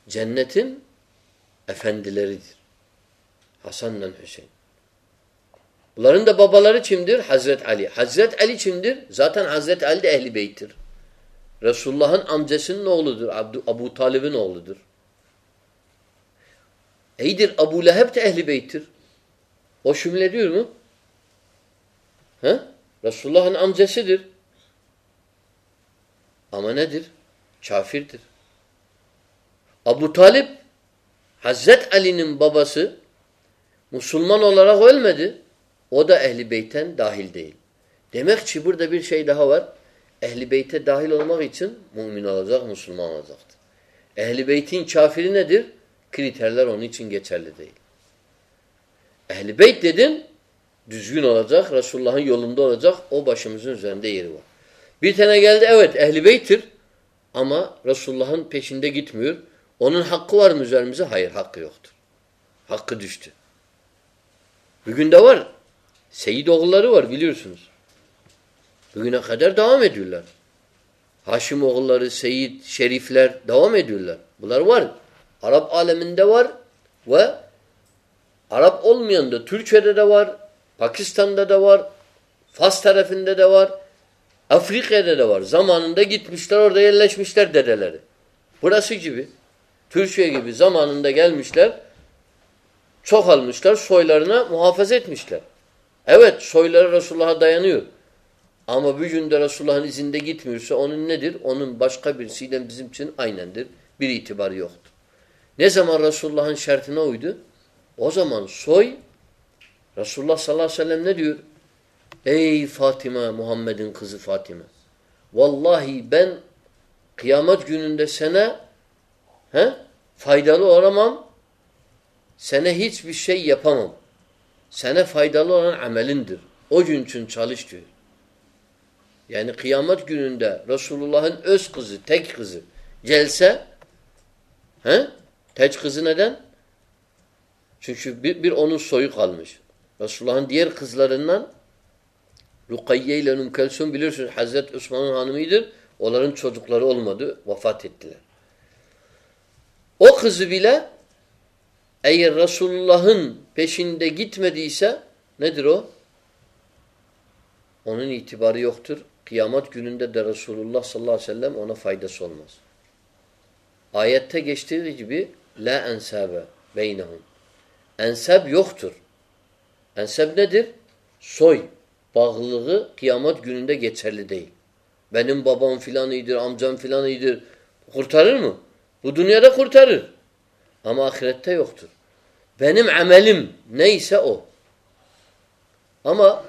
Cennetin efendileridir. Hasan ve Hüseyin. Bunların da babaları kimdir? Hazret Ali. Hazret Ali kimdir? Zaten Hazret Ali de ehli beyttir. Resulullah'ın amcasının oğludur. Abdu, Abu Talib'in oğludur. İyidir Abu Leheb de ehli beyttir. O şümlediyor mu? He? Resulullah'ın amcasıdır. Ama nedir? Kafirdir. Abu Talip Hazret Ali'nin babası Müslüman olarak ölmedi. O da ehli beyten dahil değil. Demek ki burada bir şey daha var. Ehli beyte dahil olmak için mümin olacak, Müslüman olacaktır. Ehli beytin kafiri nedir? Kriterler onun için geçerli değil. Ehli beyt dedin, düzgün olacak, Resulullah'ın yolunda olacak, o başımızın üzerinde yeri var. Bir tane geldi, evet ehli beyttir ama Resulullah'ın peşinde gitmiyor. Onun hakkı var mı üzerimize? Hayır, hakkı yoktur. Hakkı düştü. Bugün de var. Seyit oğulları var biliyorsunuz. Bugüne kadar devam ediyorlar. Haşim oğulları, Seyit, Şerifler devam ediyorlar. Bunlar var. Arap aleminde var ve Arap olmayan da Türkiye'de de var, Pakistan'da da var, Fas tarafında da var, Afrika'da da var. Zamanında gitmişler orada yerleşmişler dedeleri. Burası gibi. Türkiye gibi zamanında gelmişler, çok almışlar, soylarına muhafaza etmişler. Evet, soyları Resulullah'a dayanıyor. Ama bir günde Resulullah'ın izinde gitmiyorsa onun nedir? Onun başka birisiyle bizim için aynendir. Bir itibarı yoktur. Ne zaman Resulullah'ın şartına uydu? O zaman soy Resulullah sallallahu aleyhi ve sellem ne diyor? Ey Fatıma, Muhammed'in kızı Fatıma. Vallahi ben kıyamet gününde sana he, faydalı olamam. Sana hiçbir şey yapamam. Sana faydalı olan amelindir. O gün için çalış diyor. Yani kıyamet gününde Resulullah'ın öz kızı, tek kızı gelse he? Tek kızı neden? Çünkü bir, bir onun soyu kalmış. Resulullah'ın diğer kızlarından Rukayye ile Nümkelsum bilirsiniz Hazreti Osman'ın hanımıdır. Onların çocukları olmadı. Vefat ettiler. O kızı bile eğer Resulullah'ın peşinde gitmediyse nedir o? Onun itibarı yoktur. Kıyamet gününde de Resulullah sallallahu aleyhi ve sellem ona faydası olmaz. Ayette geçtiği gibi la ensabe beynehum. Ensab yoktur. Ensab nedir? Soy bağlılığı kıyamet gününde geçerli değil. Benim babam filan iyidir, amcam filan iyidir. Kurtarır mı? Bu dünyada kurtarır. Ama ahirette yoktur. Benim amelim neyse o. Ama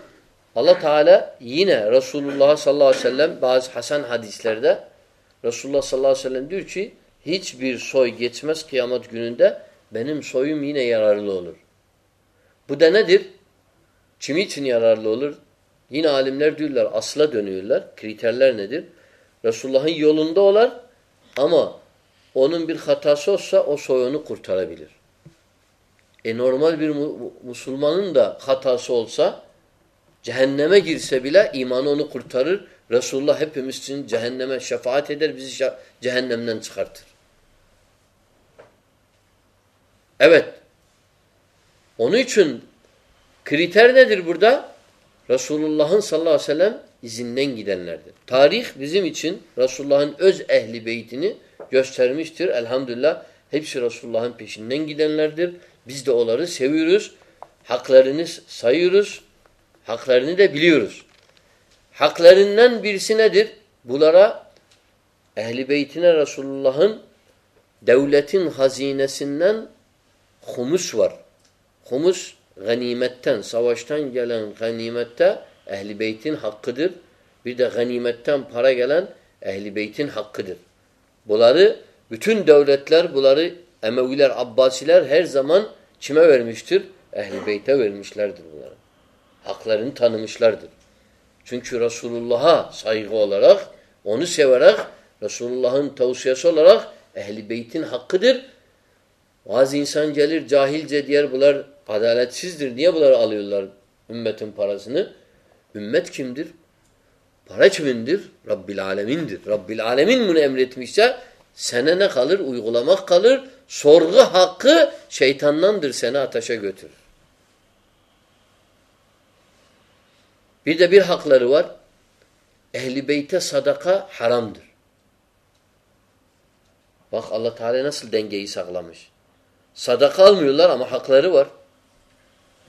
Allah Teala yine Resulullah sallallahu aleyhi ve sellem bazı Hasan hadislerde Resulullah sallallahu aleyhi ve sellem diyor ki hiçbir soy geçmez kıyamet gününde benim soyum yine yararlı olur. Bu da nedir? Kimi için yararlı olur? Yine alimler diyorlar asla dönüyorlar. Kriterler nedir? Resulullah'ın yolunda olar ama onun bir hatası olsa o soyunu kurtarabilir. E normal bir Müslümanın da hatası olsa cehenneme girse bile imanı onu kurtarır. Resulullah hepimiz için cehenneme şefaat eder, bizi cehennemden çıkartır. Evet. Onun için kriter nedir burada? Resulullah'ın sallallahu aleyhi ve sellem izinden gidenlerdir. Tarih bizim için Resulullah'ın öz ehli beytini göstermiştir. Elhamdülillah hepsi Resulullah'ın peşinden gidenlerdir. Biz de onları seviyoruz. Haklarını sayıyoruz. Haklarını da biliyoruz. Haklarından birisi nedir? Bunlara ehli beytine Resulullah'ın devletin hazinesinden humus var. Humus ganimetten, savaştan gelen ganimette ehli beytin hakkıdır. Bir de ganimetten para gelen ehli beytin hakkıdır. Bunları bütün devletler, bunları Emeviler, Abbasiler her zaman kime vermiştir? Ehli beyte vermişlerdir bunları. Haklarını tanımışlardır. Çünkü Resulullah'a saygı olarak, onu severek, Resulullah'ın tavsiyesi olarak ehli beytin hakkıdır. Bazı insan gelir cahilce diğer bunlar adaletsizdir. Niye bunları alıyorlar ümmetin parasını? Ümmet kimdir? Para kimindir? Rabbil alemindir. Rabbil alemin bunu emretmişse sene ne kalır? Uygulamak kalır. Sorgu hakkı şeytandandır seni ateşe götürür. Bir de bir hakları var. Ehli beyte sadaka haramdır. Bak Allah Teala nasıl dengeyi saklamış. Sadaka almıyorlar ama hakları var.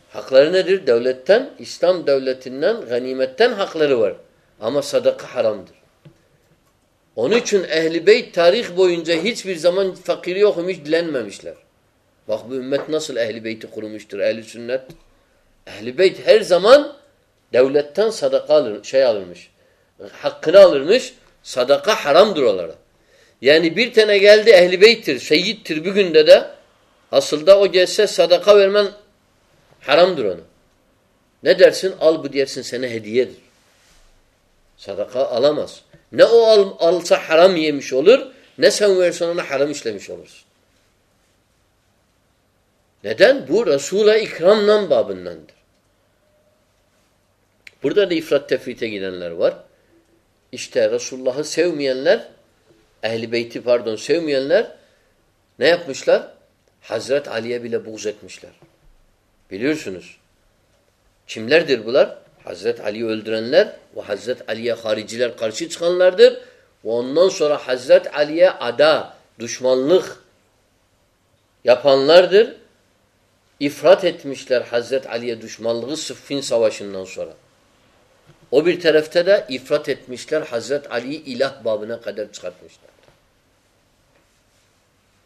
Hakları nedir? Devletten, İslam devletinden, ganimetten hakları var. Ama sadaka haramdır. Onun için ehli beyt tarih boyunca hiçbir zaman fakiri okumuş, dilenmemişler. Bak bu ümmet nasıl ehli beyti kurmuştur, ehli sünnet. Ehli beyt her zaman devletten sadaka alır, şey alırmış. Hakkını alırmış, sadaka haramdır onlara. Yani bir tane geldi ehli beyttir, seyyittir bir günde de aslında o gelse sadaka vermen haramdır onu. Ne dersin? Al bu dersin sana hediyedir. Sadaka alamaz. Ne o al, alsa haram yemiş olur, ne sen versen ona haram işlemiş olursun. Neden? Bu Resul'a ikramla babındandır. Burada da ifrat tefrite gidenler var. İşte Resulullah'ı sevmeyenler, ehli beyti pardon sevmeyenler ne yapmışlar? Hazret Ali'ye bile buğz etmişler. Biliyorsunuz. Kimlerdir bunlar? Hazret Ali'yi öldürenler ve Hazret Ali'ye hariciler karşı çıkanlardır. Ve ondan sonra Hazret Ali'ye ada, düşmanlık yapanlardır. İfrat etmişler Hazret Ali'ye düşmanlığı Sıffin Savaşı'ndan sonra. O bir tarafta da ifrat etmişler Hazret Ali'yi ilah babına kadar çıkartmışlar.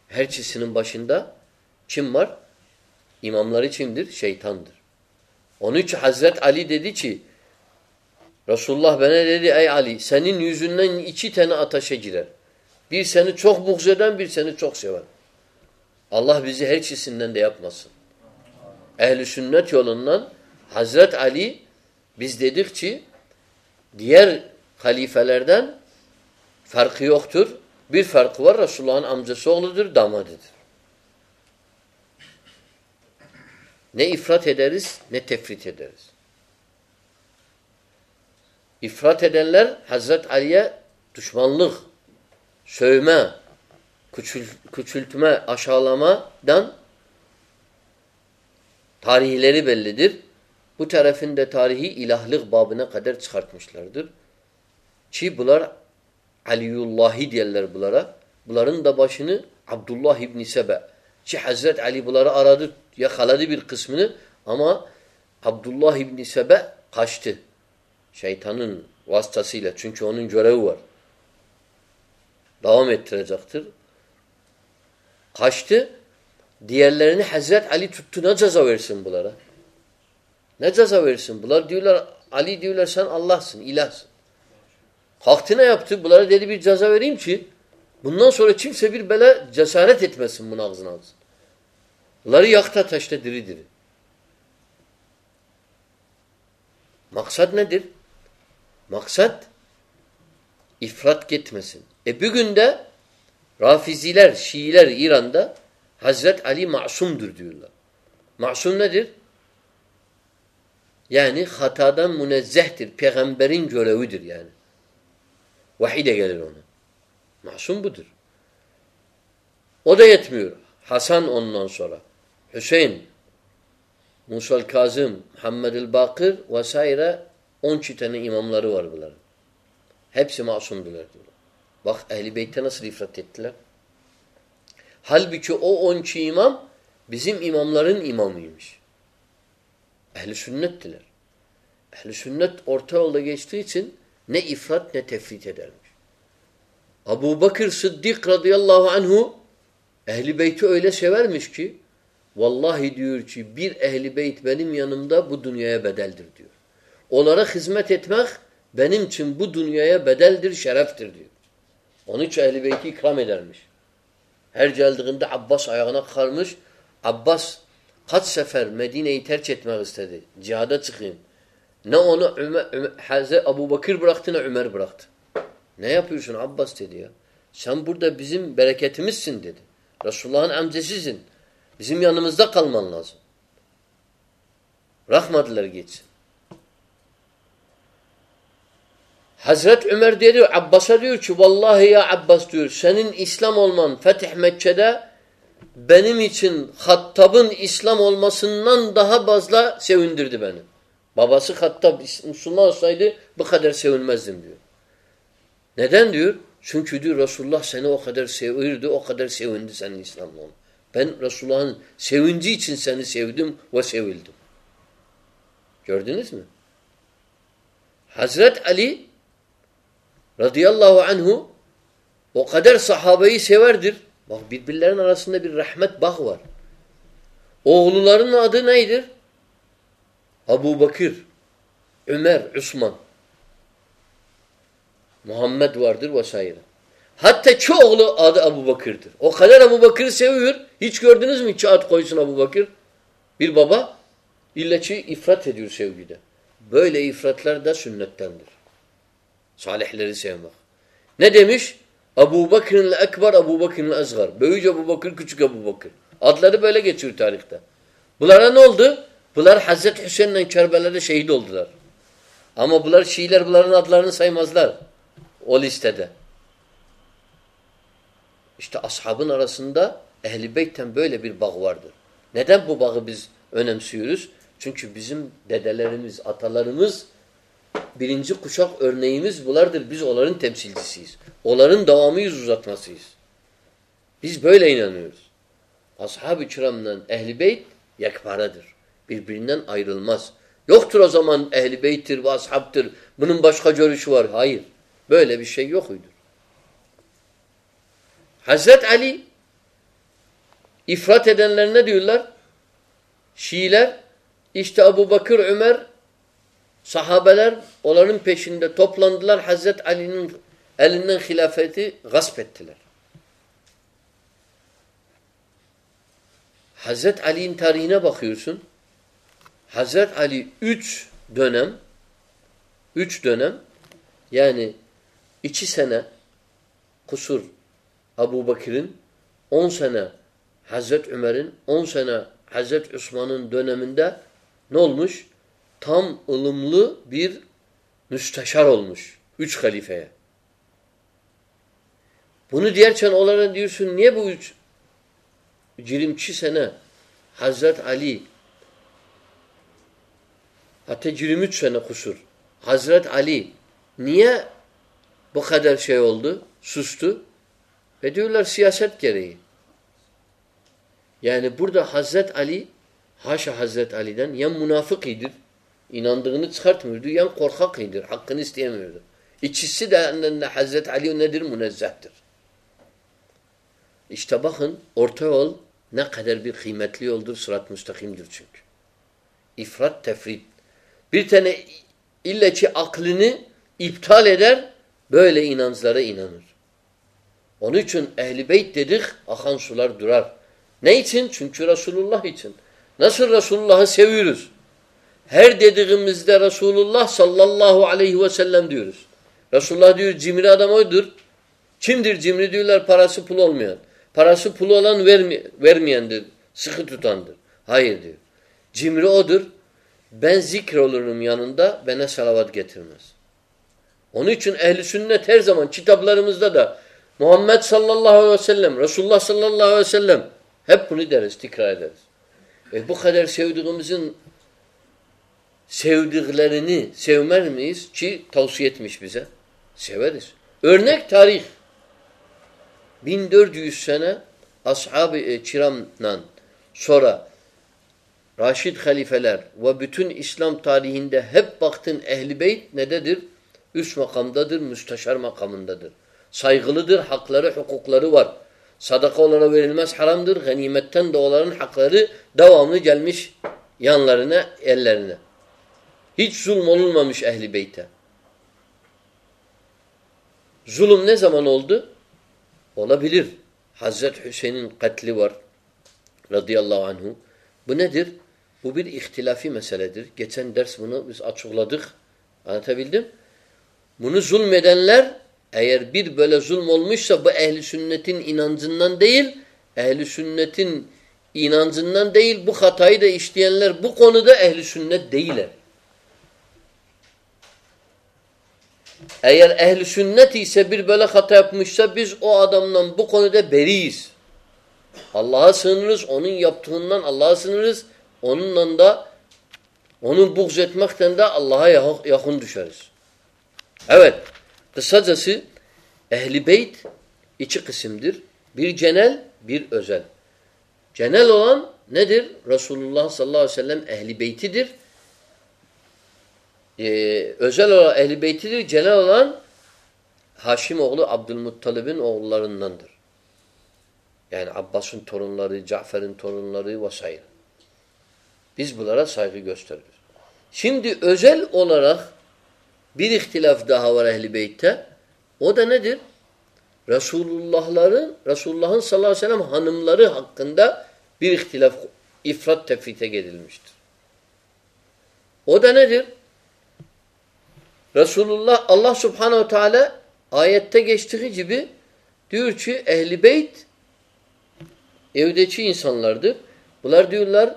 Her çizinin başında kim var? İmamları kimdir? Şeytandır. Onun için Hazret Ali dedi ki Resulullah bana dedi ey Ali senin yüzünden iki tane ateşe girer. Bir seni çok buğz eden bir seni çok seven. Allah bizi her çizsinden de yapmasın. Ehli sünnet yolundan Hazret Ali biz dedik ki diğer halifelerden farkı yoktur. Bir farkı var Resulullah'ın amcası oğludur, damadıdır. Ne ifrat ederiz ne tefrit ederiz. İfrat edenler Hazret Ali'ye düşmanlık, sövme, küçül, küçültme, aşağılamadan tarihleri bellidir. Bu tarafında tarihi ilahlık babına kadar çıkartmışlardır. Ki bunlar Aliyullahi diyorlar bunlara. Bunların da başını Abdullah İbni Sebe. Ki Hazret Ali bunları aradı, yakaladı bir kısmını ama Abdullah İbni Sebe kaçtı. Şeytanın vasıtasıyla. Çünkü onun görevi var. Devam ettirecektir. Kaçtı. Diğerlerini Hazret Ali tuttu. Ne ceza versin bunlara? Ne ceza versin? Bunlar diyorlar Ali diyorlar sen Allah'sın, ilahsın. Kalktı ne yaptı? Bunlara dedi bir ceza vereyim ki bundan sonra kimse bir bela cesaret etmesin bunu ağzına alsın. Bunları yakta taşta diri diri. Maksat nedir? Maksat ifrat gitmesin. E bugün de Rafiziler, Şiiler İran'da Hazret Ali masumdur diyorlar. Masum nedir? Yani hatadan münezzehtir. Peygamberin görevidir yani. Vahiy de gelir ona. Masum budur. O da yetmiyor. Hasan ondan sonra. Hüseyin, Musal Kazım, Muhammed Bakır vesaire 12 tane imamları var bunların. Hepsi masumdular. Bak Ehl-i Beyt'e nasıl ifrat ettiler. Halbuki o 12 imam bizim imamların imamıymış. Ehl-i sünnettiler. Ehl-i sünnet orta yolda geçtiği için ne ifrat ne tefrit edermiş. Abu Bakır Sıddık radıyallahu anhu Ehli beyti öyle severmiş ki vallahi diyor ki bir ehli beyt benim yanımda bu dünyaya bedeldir diyor. Onlara hizmet etmek benim için bu dünyaya bedeldir, şereftir diyor. Onun için ehli beyti ikram edermiş. Her geldiğinde Abbas ayağına kalmış. Abbas kaç sefer Medine'yi terk etmek istedi. Cihada çıkayım. Ne onu Ömer, Ömer, Hazreti Abu Bakır bıraktı ne Ömer bıraktı. Ne yapıyorsun Abbas dedi ya. Sen burada bizim bereketimizsin dedi. Resulullah'ın amcasısın. Bizim yanımızda kalman lazım. Rahmadılar geçsin. Hazret Ömer diyor Abbas'a diyor ki vallahi ya Abbas diyor senin İslam olman Fetih Mekke'de benim için Hattab'ın İslam olmasından daha fazla sevindirdi beni. Babası Hattab Müslüman olsaydı bu kadar sevinmezdim diyor. Neden diyor? Çünkü diyor Resulullah seni o kadar sevirdi, o kadar sevindi senin İslam'la. Ben Resulullah'ın sevinci için seni sevdim ve sevildim. Gördünüz mü? Hazret Ali radıyallahu anhu o kadar sahabeyi severdir. Bak birbirlerinin arasında bir rahmet bağ var. Oğulların adı neydir? Abu Bakır, Ömer, Osman. Muhammed vardır vesaire. Hatta çoğulu adı Abu Bakır'dır. O kadar Abu Bakır'ı seviyor. Hiç gördünüz mü hiç ad koysun Abu Bakır? Bir baba illeçi ifrat ediyor sevgide. Böyle ifratlar da sünnettendir. Salihleri sevmek. Ne demiş? Abu Bakır'ın ekber, Abu Bakır'ın azgar. Büyük Abu Bakır, küçük Abu Bakır. Adları böyle geçiyor tarihte. Bunlara ne oldu? Bunlar Hazreti Hüseyin'le Kerbela'da şehit oldular. Ama bunlar Şiiler bunların adlarını saymazlar. O listede. İşte ashabın arasında Ehl-i Beyt'ten böyle bir bağ vardır. Neden bu bağı biz önemsiyoruz? Çünkü bizim dedelerimiz, atalarımız birinci kuşak örneğimiz bulardır. Biz onların temsilcisiyiz. Onların devamıyız, uzatmasıyız. Biz böyle inanıyoruz. Ashab-ı kiramdan Ehl-i Beyt yekparadır. Birbirinden ayrılmaz. Yoktur o zaman Ehl-i Beyt'tir ve ashabtır. Bunun başka görüşü var. Hayır. Böyle bir şey yok uydur. Hazret Ali ifrat edenler ne diyorlar? Şiiler işte Abu Bakır, Ömer sahabeler onların peşinde toplandılar. Hazret Ali'nin elinden hilafeti gasp ettiler. Hazret Ali'nin tarihine bakıyorsun. Hazret Ali üç dönem üç dönem yani iki sene kusur Abu Bakır'ın on sene Hazret Ömer'in on sene Hazret Osman'ın döneminde ne olmuş? Tam ılımlı bir müsteşar olmuş. Üç halifeye. Bunu diyerken onlara diyorsun niye bu üç 22 sene Hazret Ali hatta 23 sene kusur Hazret Ali niye bu kadar şey oldu? Sustu. Ve diyorlar siyaset gereği. Yani burada Hazret Ali haşa Hazret Ali'den ya münafık idir, inandığını çıkartmıyordu, ya korkak idir, hakkını isteyemiyordu. İkisi de Hazret Ali nedir? Münezzehtir. İşte bakın orta yol ne kadar bir kıymetli yoldur, sırat müstakimdir çünkü. İfrat, tefrit. Bir tane illa ki aklını iptal eder, böyle inançlara inanır. Onun için ehli beyt dedik, akan sular durar. Ne için? Çünkü Resulullah için. Nasıl Resulullah'ı seviyoruz? Her dediğimizde Resulullah sallallahu aleyhi ve sellem diyoruz. Resulullah diyor cimri adam oydur. Kimdir cimri diyorlar parası pul olmayan. Parası pul olan vermi vermeyendir. Sıkı tutandır. Hayır diyor. Cimri odur. Ben zikr olurum yanında bana salavat getirmez. Onun için ehli sünnet her zaman kitaplarımızda da Muhammed sallallahu aleyhi ve sellem, Resulullah sallallahu aleyhi ve sellem hep bunu deriz, tekrar ederiz. E bu kadar sevdiğimizin sevdiklerini sevmez miyiz ki tavsiye etmiş bize? Severiz. Örnek tarih. 1400 sene ashab-ı kiramla sonra Raşid halifeler ve bütün İslam tarihinde hep baktın ehli beyt nededir? Üst makamdadır, müsteşar makamındadır. Saygılıdır, hakları, hukukları var. Sadaka onlara verilmez haramdır. Ganimetten de onların hakları devamlı gelmiş yanlarına, ellerine. Hiç zulm olunmamış ehli beyte. Zulüm ne zaman oldu? Olabilir. Hazreti Hüseyin'in katli var. Radıyallahu anhu. Bu nedir? Bu bir ihtilafi meseledir. Geçen ders bunu biz açıkladık. Anlatabildim? Bunu zulmedenler eğer bir böyle zulm olmuşsa bu ehli sünnetin inancından değil, ehli sünnetin inancından değil, bu hatayı da işleyenler bu konuda ehli sünnet değiller. Eğer ehli sünnet ise bir böyle hata yapmışsa biz o adamdan bu konuda beriyiz. Allah'a sığınırız, onun yaptığından Allah'a sığınırız. Onunla da onu buğz etmekten de Allah'a yakın düşeriz. Evet, kısacası ehli beyt iki kısımdır. Bir genel, bir özel. Genel olan nedir? Resulullah sallallahu aleyhi ve sellem ehli beytidir e, özel olan ehl beytidir. Genel olan Haşim oğlu Abdülmuttalib'in oğullarındandır. Yani Abbas'ın torunları, Cafer'in torunları vs. Biz bunlara saygı gösteririz. Şimdi özel olarak bir ihtilaf daha var ehl beytte. O da nedir? Resulullah'ların, Resulullah'ın sallallahu aleyhi ve sellem hanımları hakkında bir ihtilaf, ifrat tefrite gedilmiştir. O da nedir? Resulullah Allah Subhanahu Teala ayette geçtiği gibi diyor ki ehli beyt evdeki insanlardır. Bunlar diyorlar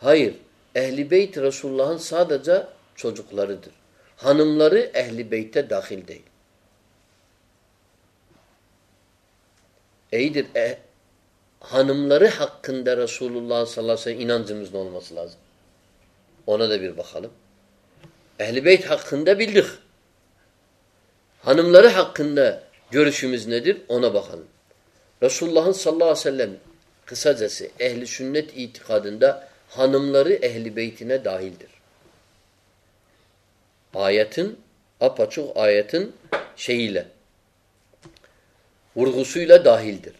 hayır. Ehli beyt Resulullah'ın sadece çocuklarıdır. Hanımları ehli beyte dahil değil. İyidir. E, hanımları hakkında Resulullah sallallahu aleyhi ve sellem inancımızın olması lazım. Ona da bir bakalım. Ehl-i Beyt hakkında bildik. Hanımları hakkında görüşümüz nedir? Ona bakalım. Resulullah'ın sallallahu aleyhi ve sellem kısacası ehli sünnet itikadında hanımları ehli beytine dahildir. Ayetin apaçuk ayetin şeyiyle vurgusuyla dahildir.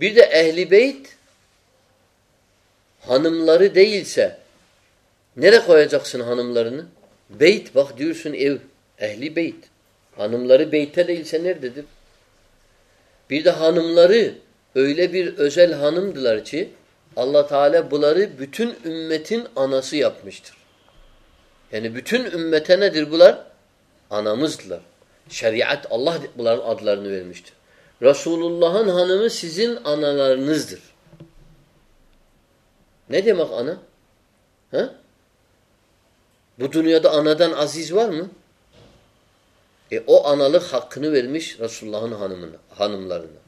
Bir de ehli beyt hanımları değilse Nereye koyacaksın hanımlarını? Beyt bak diyorsun ev. Ehli beyt. Hanımları beyte değilse nerededir? Bir de hanımları öyle bir özel hanımdılar ki Allah Teala bunları bütün ümmetin anası yapmıştır. Yani bütün ümmete nedir bunlar? Anamızdılar. Şeriat Allah bunların adlarını vermiştir. Resulullah'ın hanımı sizin analarınızdır. Ne demek ana? Ha? Bu dünyada anadan aziz var mı? E o analık hakkını vermiş Resulullah'ın hanımına, hanımlarına.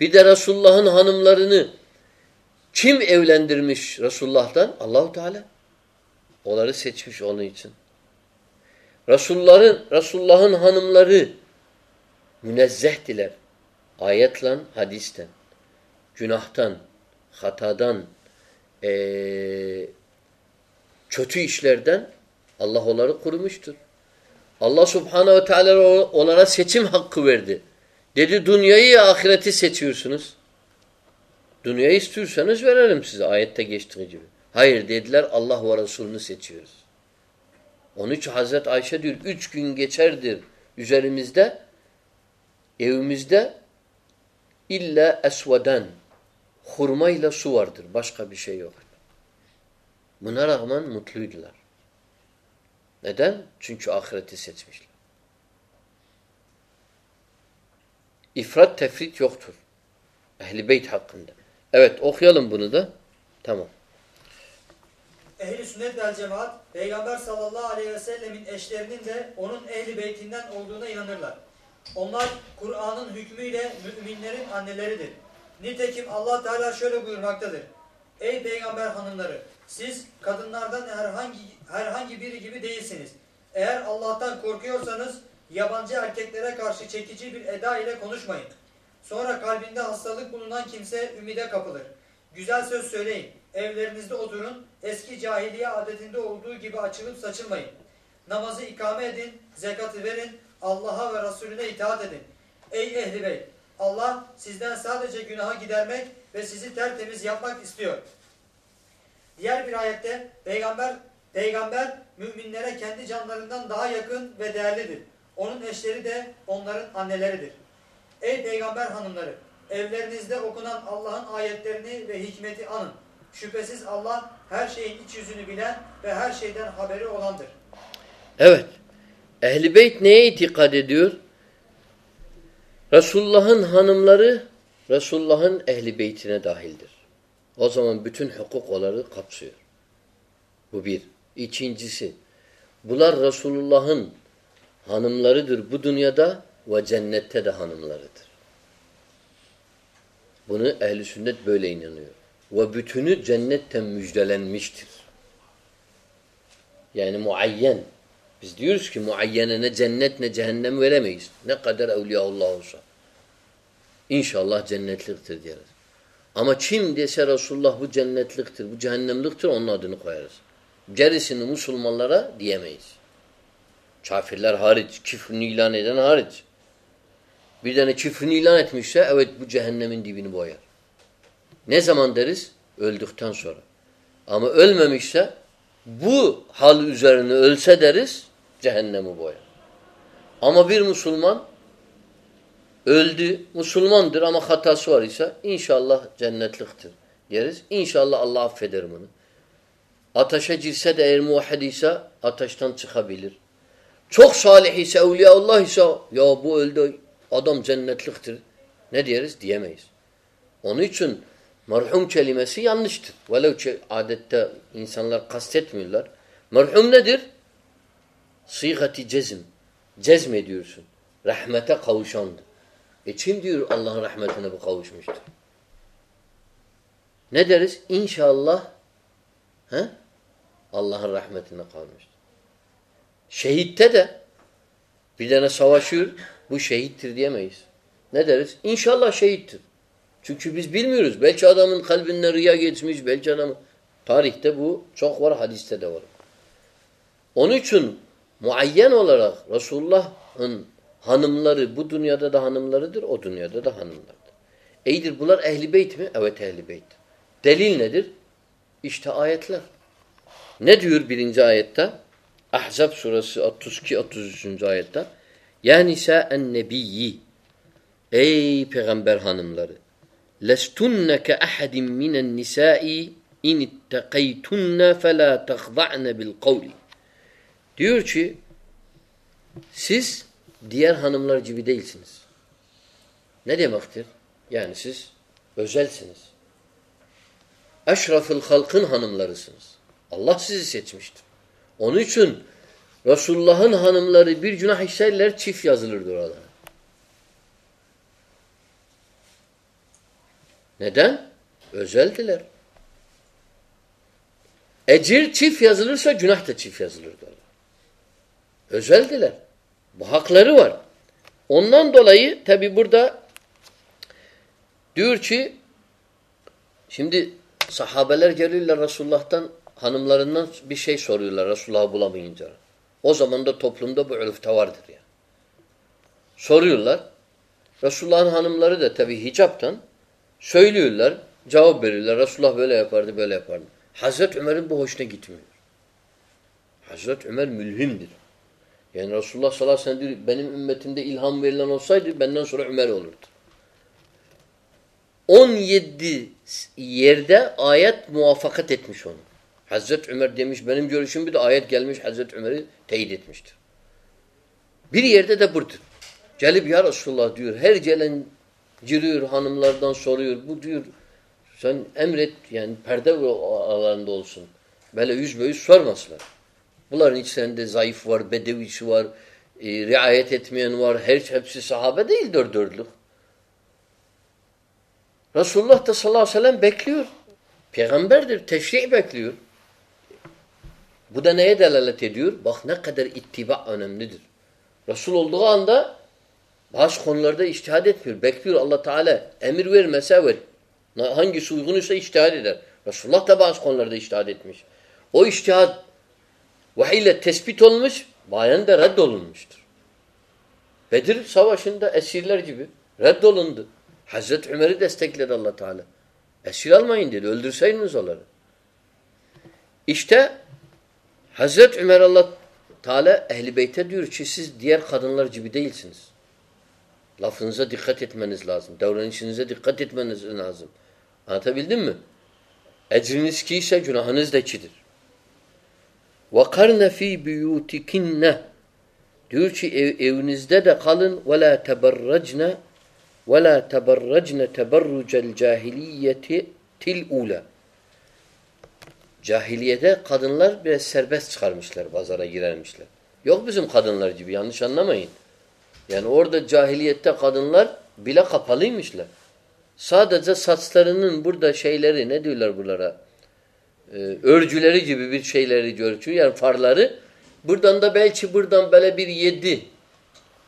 Bir de Resulullah'ın hanımlarını kim evlendirmiş Resulullah'tan? Allahu Teala. Onları seçmiş onun için. Resulullah'ın Resulullah'ın hanımları münezzehtiler. Ayetle, hadisten. Günahtan, hatadan, ee, kötü işlerden Allah onları kurmuştur. Allah subhanehu ve teala onlara seçim hakkı verdi. Dedi dünyayı ya ahireti seçiyorsunuz. Dünyayı istiyorsanız verelim size ayette geçtiği gibi. Hayır dediler Allah ve Resulünü seçiyoruz. Onun için Hazreti Ayşe diyor üç gün geçerdir üzerimizde evimizde illa esveden hurmayla su vardır. Başka bir şey yok. Buna rağmen mutluydular. Neden? Çünkü ahireti seçmişler. İfrat tefrit yoktur. Ehli beyt hakkında. Evet okuyalım bunu da. Tamam. Ehli sünnet vel cemaat Peygamber sallallahu aleyhi ve sellemin eşlerinin de onun ehli beytinden olduğuna inanırlar. Onlar Kur'an'ın hükmüyle müminlerin anneleridir. Nitekim Allah Teala şöyle buyurmaktadır. Ey peygamber hanımları siz kadınlardan herhangi herhangi biri gibi değilsiniz. Eğer Allah'tan korkuyorsanız yabancı erkeklere karşı çekici bir eda ile konuşmayın. Sonra kalbinde hastalık bulunan kimse ümide kapılır. Güzel söz söyleyin. Evlerinizde oturun. Eski cahiliye adetinde olduğu gibi açılıp saçılmayın. Namazı ikame edin. Zekatı verin. Allah'a ve Resulüne itaat edin. Ey ehli beyt! Allah sizden sadece günaha gidermek ve sizi tertemiz yapmak istiyor. Diğer bir ayette peygamber peygamber müminlere kendi canlarından daha yakın ve değerlidir. Onun eşleri de onların anneleridir. Ey peygamber hanımları evlerinizde okunan Allah'ın ayetlerini ve hikmeti anın. Şüphesiz Allah her şeyin iç yüzünü bilen ve her şeyden haberi olandır. Evet. Ehli beyt neye itikad ediyor? Resulullah'ın hanımları Resulullah'ın ehli beytine dahildir. O zaman bütün hukukları kapsıyor. Bu bir. İkincisi, bunlar Resulullah'ın hanımlarıdır bu dünyada ve cennette de hanımlarıdır. Bunu ehli sünnet böyle inanıyor. Ve bütünü cennetten müjdelenmiştir. Yani muayyen. Biz diyoruz ki muayyene ne cennet ne cehennem veremeyiz. Ne kadar evliyaullah olsa. İnşallah cennetliktir deriz. Ama kim dese Resulullah bu cennetliktir, bu cehennemliktir onun adını koyarız. Gerisini Müslümanlara diyemeyiz. Kafirler hariç, küfrünü ilan eden hariç. Bir tane küfrünü ilan etmişse evet bu cehennemin dibini boyar. Ne zaman deriz? Öldükten sonra. Ama ölmemişse bu hal üzerine ölse deriz cehennemi boyar. Ama bir Müslüman öldü, Müslümandır ama hatası var ise inşallah cennetliktir deriz. İnşallah Allah affeder bunu. Ateşe girse de eğer muvahhid ise ateşten çıkabilir. Çok salih ise, evliyaullah ise ya bu öldü adam cennetliktir. Ne diyeriz? Diyemeyiz. Onun için merhum kelimesi yanlıştır. Velev ki adette insanlar kastetmiyorlar. Merhum nedir? Sıygati cezim. Cezm ediyorsun. Rahmete kavuşandır. E kim diyor Allah'ın rahmetine bu kavuşmuştur? Ne deriz? İnşallah he? Allah'ın rahmetine kavuşmuştur. Şehitte de bir tane savaşıyor, bu şehittir diyemeyiz. Ne deriz? İnşallah şehittir. Çünkü biz bilmiyoruz. Belki adamın kalbinden rüya geçmiş, belki adamın... Tarihte bu çok var, hadiste de var. Onun için muayyen olarak Resulullah'ın hanımları bu dünyada da hanımlarıdır, o dünyada da hanımlardır. Eydir bunlar ehli beyt mi? Evet ehli beyt. Delil nedir? İşte ayetler. Ne diyor birinci ayette? Ahzab suresi 32-33. ayette. Ya nisa'en nebiyyi Ey peygamber hanımları ahadin minen nisai in ittekaytunne felâ tehza'ne bil kavli Diyor ki siz diğer hanımlar gibi değilsiniz. Ne demektir? Yani siz özelsiniz. Eşrafıl halkın hanımlarısınız. Allah sizi seçmiştir. Onun için Resulullah'ın hanımları bir günah işlerler çift yazılırdı orada. Neden? Özeldiler. Ecir çift yazılırsa günah da çift yazılırdı orada. Özeldiler. Bu hakları var. Ondan dolayı tabi burada diyor ki şimdi sahabeler gelirler Resulullah'tan hanımlarından bir şey soruyorlar Resulullah'ı bulamayınca. O zaman da toplumda bu ürfte vardır ya. Yani. Soruyorlar. Resulullah'ın hanımları da tabi hicaptan söylüyorlar, cevap verirler. Resulullah böyle yapardı, böyle yapardı. Hazreti Ömer'in bu hoşuna gitmiyor. Hazreti Ömer mülhimdir. Yani Resulullah sallallahu aleyhi ve sellem diyor, benim ümmetimde ilham verilen olsaydı benden sonra Ömer olurdu. 17 yerde ayet muvaffakat etmiş onu. Hazreti Ömer demiş benim görüşüm bir de ayet gelmiş Hazreti Ömer'i teyit etmiştir. Bir yerde de budur. Gelip ya Resulullah diyor her gelen giriyor hanımlardan soruyor. Bu diyor sen emret yani perde aralarında olsun. Böyle yüz be yüz sormasınlar. Bunların içlerinde zayıf var, bedevisi var, e, riayet etmeyen var. Her hepsi sahabe değil dört dörtlük. Resulullah da sallallahu aleyhi ve sellem bekliyor. Peygamberdir, teşri' bekliyor. Bu da neye delalet ediyor? Bak ne kadar ittiba önemlidir. Resul olduğu anda bazı konularda iştihad etmiyor. Bekliyor Allah Teala. Emir vermese ver. Hangisi uygunuysa iştihad eder. Resulullah da bazı konularda iştihad etmiş. O iştihad vahiyle tespit olmuş, bayan da reddolunmuştur. Bedir savaşında esirler gibi reddolundu. Hazreti Ömer'i destekledi Allah Teala. Esir almayın dedi. Öldürseydiniz onları. İşte Hazreti Ömer Allah Teala ehli beyte diyor ki siz diğer kadınlar gibi değilsiniz. Lafınıza dikkat etmeniz lazım. Davranışınıza dikkat etmeniz lazım. Anlatabildim mi? Ecriniz ki ise günahınız da kidir. وَقَرْنَ ف۪ي بِيُوتِكِنَّ Diyor ki ev, evinizde de kalın وَلَا تَبَرَّجْنَ وَلَا تَبَرَّجْنَ تَبَرُّجَ الْجَاهِلِيَّةِ الْعُولَى Cahiliyede kadınlar biraz serbest çıkarmışlar, pazara girermişler. Yok bizim kadınlar gibi, yanlış anlamayın. Yani orada cahiliyette kadınlar bile kapalıymışlar. Sadece saçlarının burada şeyleri, ne diyorlar buralara? Ee, örcüleri gibi bir şeyleri görüyor. Yani farları. Buradan da belki buradan böyle bir yedi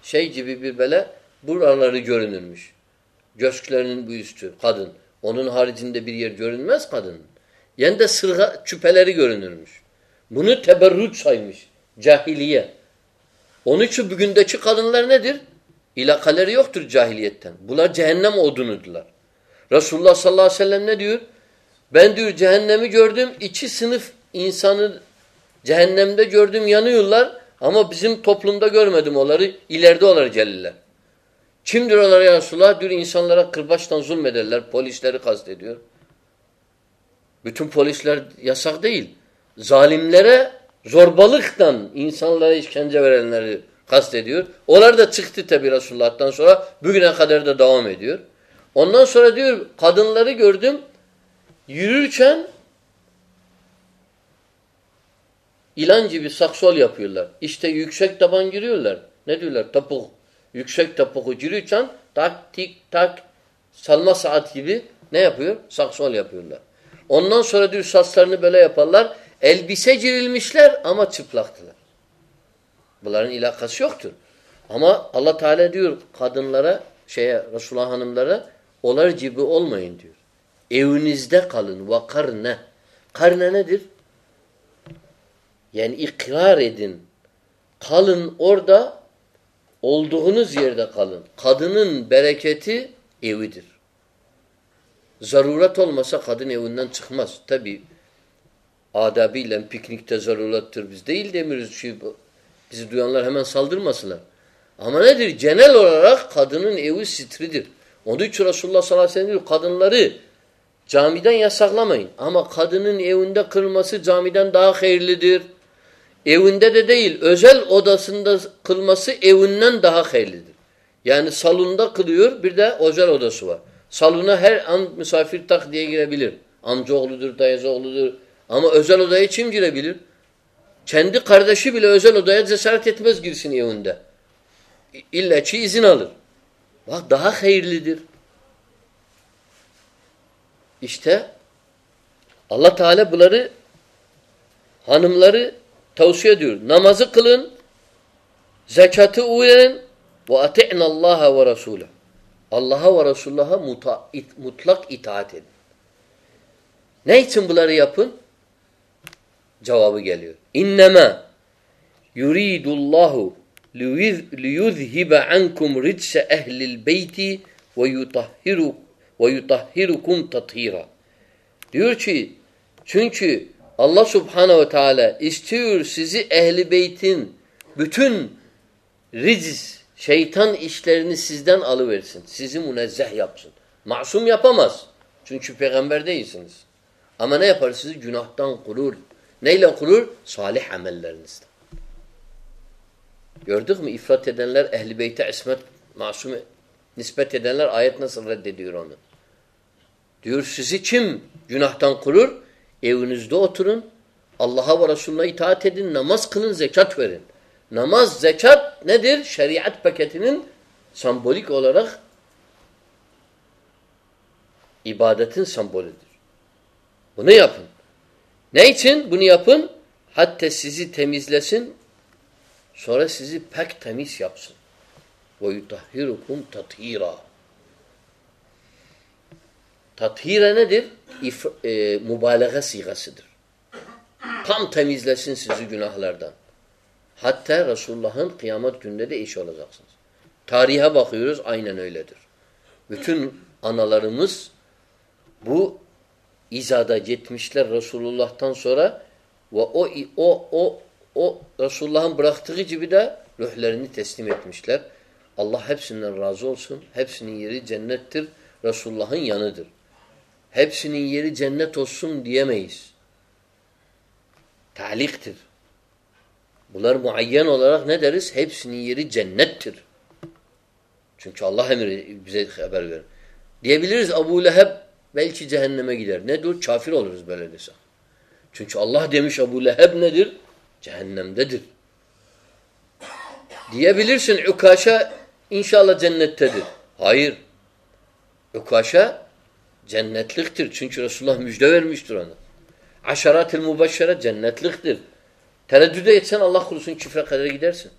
şey gibi bir böyle buraları görünürmüş. Gösklerinin bu üstü kadın. Onun haricinde bir yer görünmez kadının. Yani de sırga küpeleri görünürmüş. Bunu teberrüt saymış. Cahiliye. Onun için bugündeki kadınlar nedir? İlakaları yoktur cahiliyetten. Bunlar cehennem odunudular. Resulullah sallallahu aleyhi ve sellem ne diyor? Ben diyor cehennemi gördüm. iki sınıf insanı cehennemde gördüm yanıyorlar. Ama bizim toplumda görmedim onları. İleride onları celiller. Kimdir onları ya Resulullah? Diyor insanlara kırbaçtan zulmederler. Polisleri kastediyor. Bütün polisler yasak değil. Zalimlere zorbalıktan insanlara işkence verenleri kastediyor. Onlar da çıktı tabi Resulullah'tan sonra. Bugüne kadar da devam ediyor. Ondan sonra diyor kadınları gördüm. Yürürken ilan gibi saksol yapıyorlar. İşte yüksek taban giriyorlar. Ne diyorlar? Tapuk. Yüksek tapuku yürürken tak tik tak salma saat gibi ne yapıyor? Saksol yapıyorlar. Ondan sonra diyor saçlarını böyle yaparlar. Elbise girilmişler ama çıplaktılar. Bunların ilakası yoktur. Ama Allah Teala diyor kadınlara, şeye Resulullah hanımlara olar gibi olmayın diyor. Evinizde kalın. Vakarne. Karne nedir? Yani ikrar edin. Kalın orada olduğunuz yerde kalın. Kadının bereketi evidir. Zaruret olmasa kadın evinden çıkmaz. Tabi adabiyle piknikte zarurettir. Biz değil demiyoruz. Şey, bizi duyanlar hemen saldırmasınlar. Ama nedir? Genel olarak kadının evi sitridir. Onun için Resulullah sallallahu aleyhi ve sellem diyor, kadınları camiden yasaklamayın. Ama kadının evinde kılması camiden daha hayırlıdır. Evinde de değil, özel odasında kılması evinden daha hayırlıdır. Yani salonda kılıyor, bir de özel odası var. Salona her an misafir tak diye girebilir. Amcaoğludur, dayızoğludur. Ama özel odaya kim girebilir? Kendi kardeşi bile özel odaya cesaret etmez girsin evinde. İlla ki izin alır. Bak daha hayırlıdır. İşte Allah Teala bunları hanımları tavsiye ediyor. Namazı kılın, zekatı uyarın ve ati'na Allah'a ve Resul'e. Allah'a ve Resulullah'a mutlak itaat edin. Ne için bunları yapın? Cevabı geliyor. İnnemâ yuridullahu liyuzhibe ankum ridse ehlil beyti ve yutahhiru ve yutahhirukum tathira. Diyor ki çünkü Allah Subhanahu ve Teala istiyor sizi ehli beytin bütün ricis, şeytan işlerini sizden alıversin. Sizi münezzeh yapsın. Masum yapamaz. Çünkü peygamber değilsiniz. Ama ne yapar? Sizi günahtan kurur. Neyle kurur? Salih amellerinizden. Gördük mü? İfrat edenler, ehl-i beyte ismet, masum nispet edenler ayet nasıl reddediyor onu? Diyor sizi kim günahtan kurur? Evinizde oturun. Allah'a ve Resulüne itaat edin. Namaz kılın, zekat verin. Namaz, zekat nedir? Şeriat paketinin sembolik olarak ibadetin sembolüdür. Bunu yapın. Ne için? Bunu yapın. Hatta sizi temizlesin. Sonra sizi pek temiz yapsın. Yutahhirukum tathira. Tathira nedir? İf e, mübalağa sigasıdır. Tam temizlesin sizi günahlardan. Hatta Resulullah'ın kıyamet gününde de iş olacaksınız. Tarihe bakıyoruz aynen öyledir. Bütün analarımız bu izada gitmişler Resulullah'tan sonra ve o o o o Resulullah'ın bıraktığı gibi de ruhlerini teslim etmişler. Allah hepsinden razı olsun. Hepsinin yeri cennettir. Resulullah'ın yanıdır. Hepsinin yeri cennet olsun diyemeyiz. Taliktir. Bunlar muayyen olarak ne deriz? Hepsinin yeri cennettir. Çünkü Allah emri bize haber verir. Diyebiliriz Abu Leheb belki cehenneme gider. Ne dur? Kafir oluruz böyle desek. Çünkü Allah demiş Abu Leheb nedir? Cehennemdedir. Diyebilirsin Ukaşa inşallah cennettedir. Hayır. Ukaşa cennetliktir. Çünkü Resulullah müjde vermiştir ona. Aşarat-ül mübeşşere cennetliktir. Tereddüde etsen Allah kurusun küfre kadar gidersin.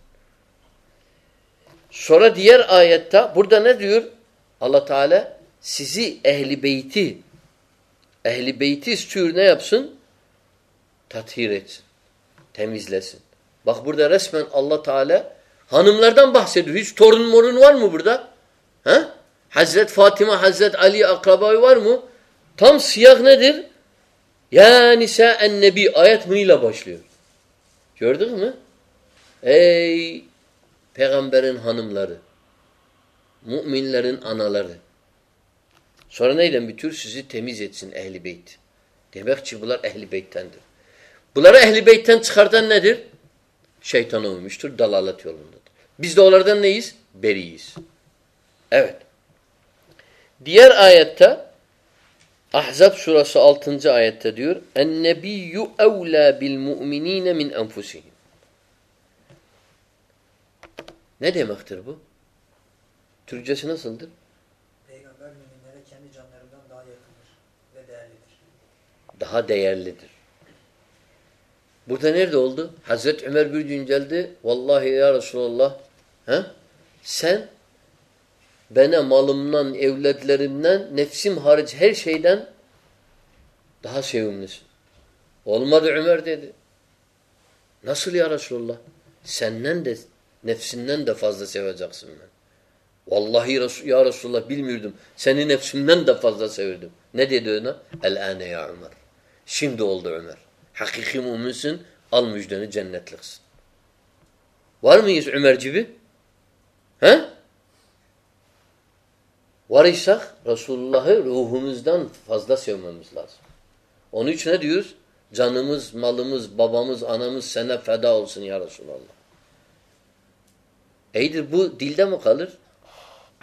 Sonra diğer ayette burada ne diyor? Allah Teala sizi ehli beyti ehli beyti istiyor ne yapsın? Tathir etsin. Temizlesin. Bak burada resmen Allah Teala hanımlardan bahsediyor. Hiç torun morun var mı burada? He? Hazret Fatıma, Hazret Ali akrabayı var mı? Tam siyah nedir? Ya nisa'en nebi ayet mıyla başlıyor. Gördün mü? Ey peygamberin hanımları, müminlerin anaları. Sonra neyle bitiyor? Sizi temiz etsin ehli beyt. Demek ki bunlar ehli beyttendir. Bunları ehli beytten çıkartan nedir? Şeytana uymuştur, dalalet yolundadır. Biz de onlardan neyiz? Beriyiz. Evet. Diğer ayette Ahzab surası 6. ayette diyor evlâ bil mu'minîne min enfusihim. Ne demektir bu? Türkçesi nasıldır? Peygamber müminlere kendi canlarından daha yakındır ve değerlidir. Daha değerlidir. Burada nerede oldu? Hazreti Ömer bir gün geldi. Vallahi ya Resulallah he? sen bana malımdan, evletlerimden, nefsim hariç her şeyden daha sevimlisin. Olmadı Ömer dedi. Nasıl ya Resulallah? Senden de nefsinden de fazla seveceksin ben. Vallahi ya Resulallah bilmiyordum. Seni nefsimden de fazla sevirdim. Ne dedi ona? El-ane ya Ömer. Şimdi oldu Ömer. Hakiki müminsin, al müjdeni cennetliksin. Var mıyız Ömer gibi? He? Var isek Resulullah'ı ruhumuzdan fazla sevmemiz lazım. Onun için ne diyoruz? Canımız, malımız, babamız, anamız sana feda olsun ya Resulallah. Eydir bu dilde mi kalır?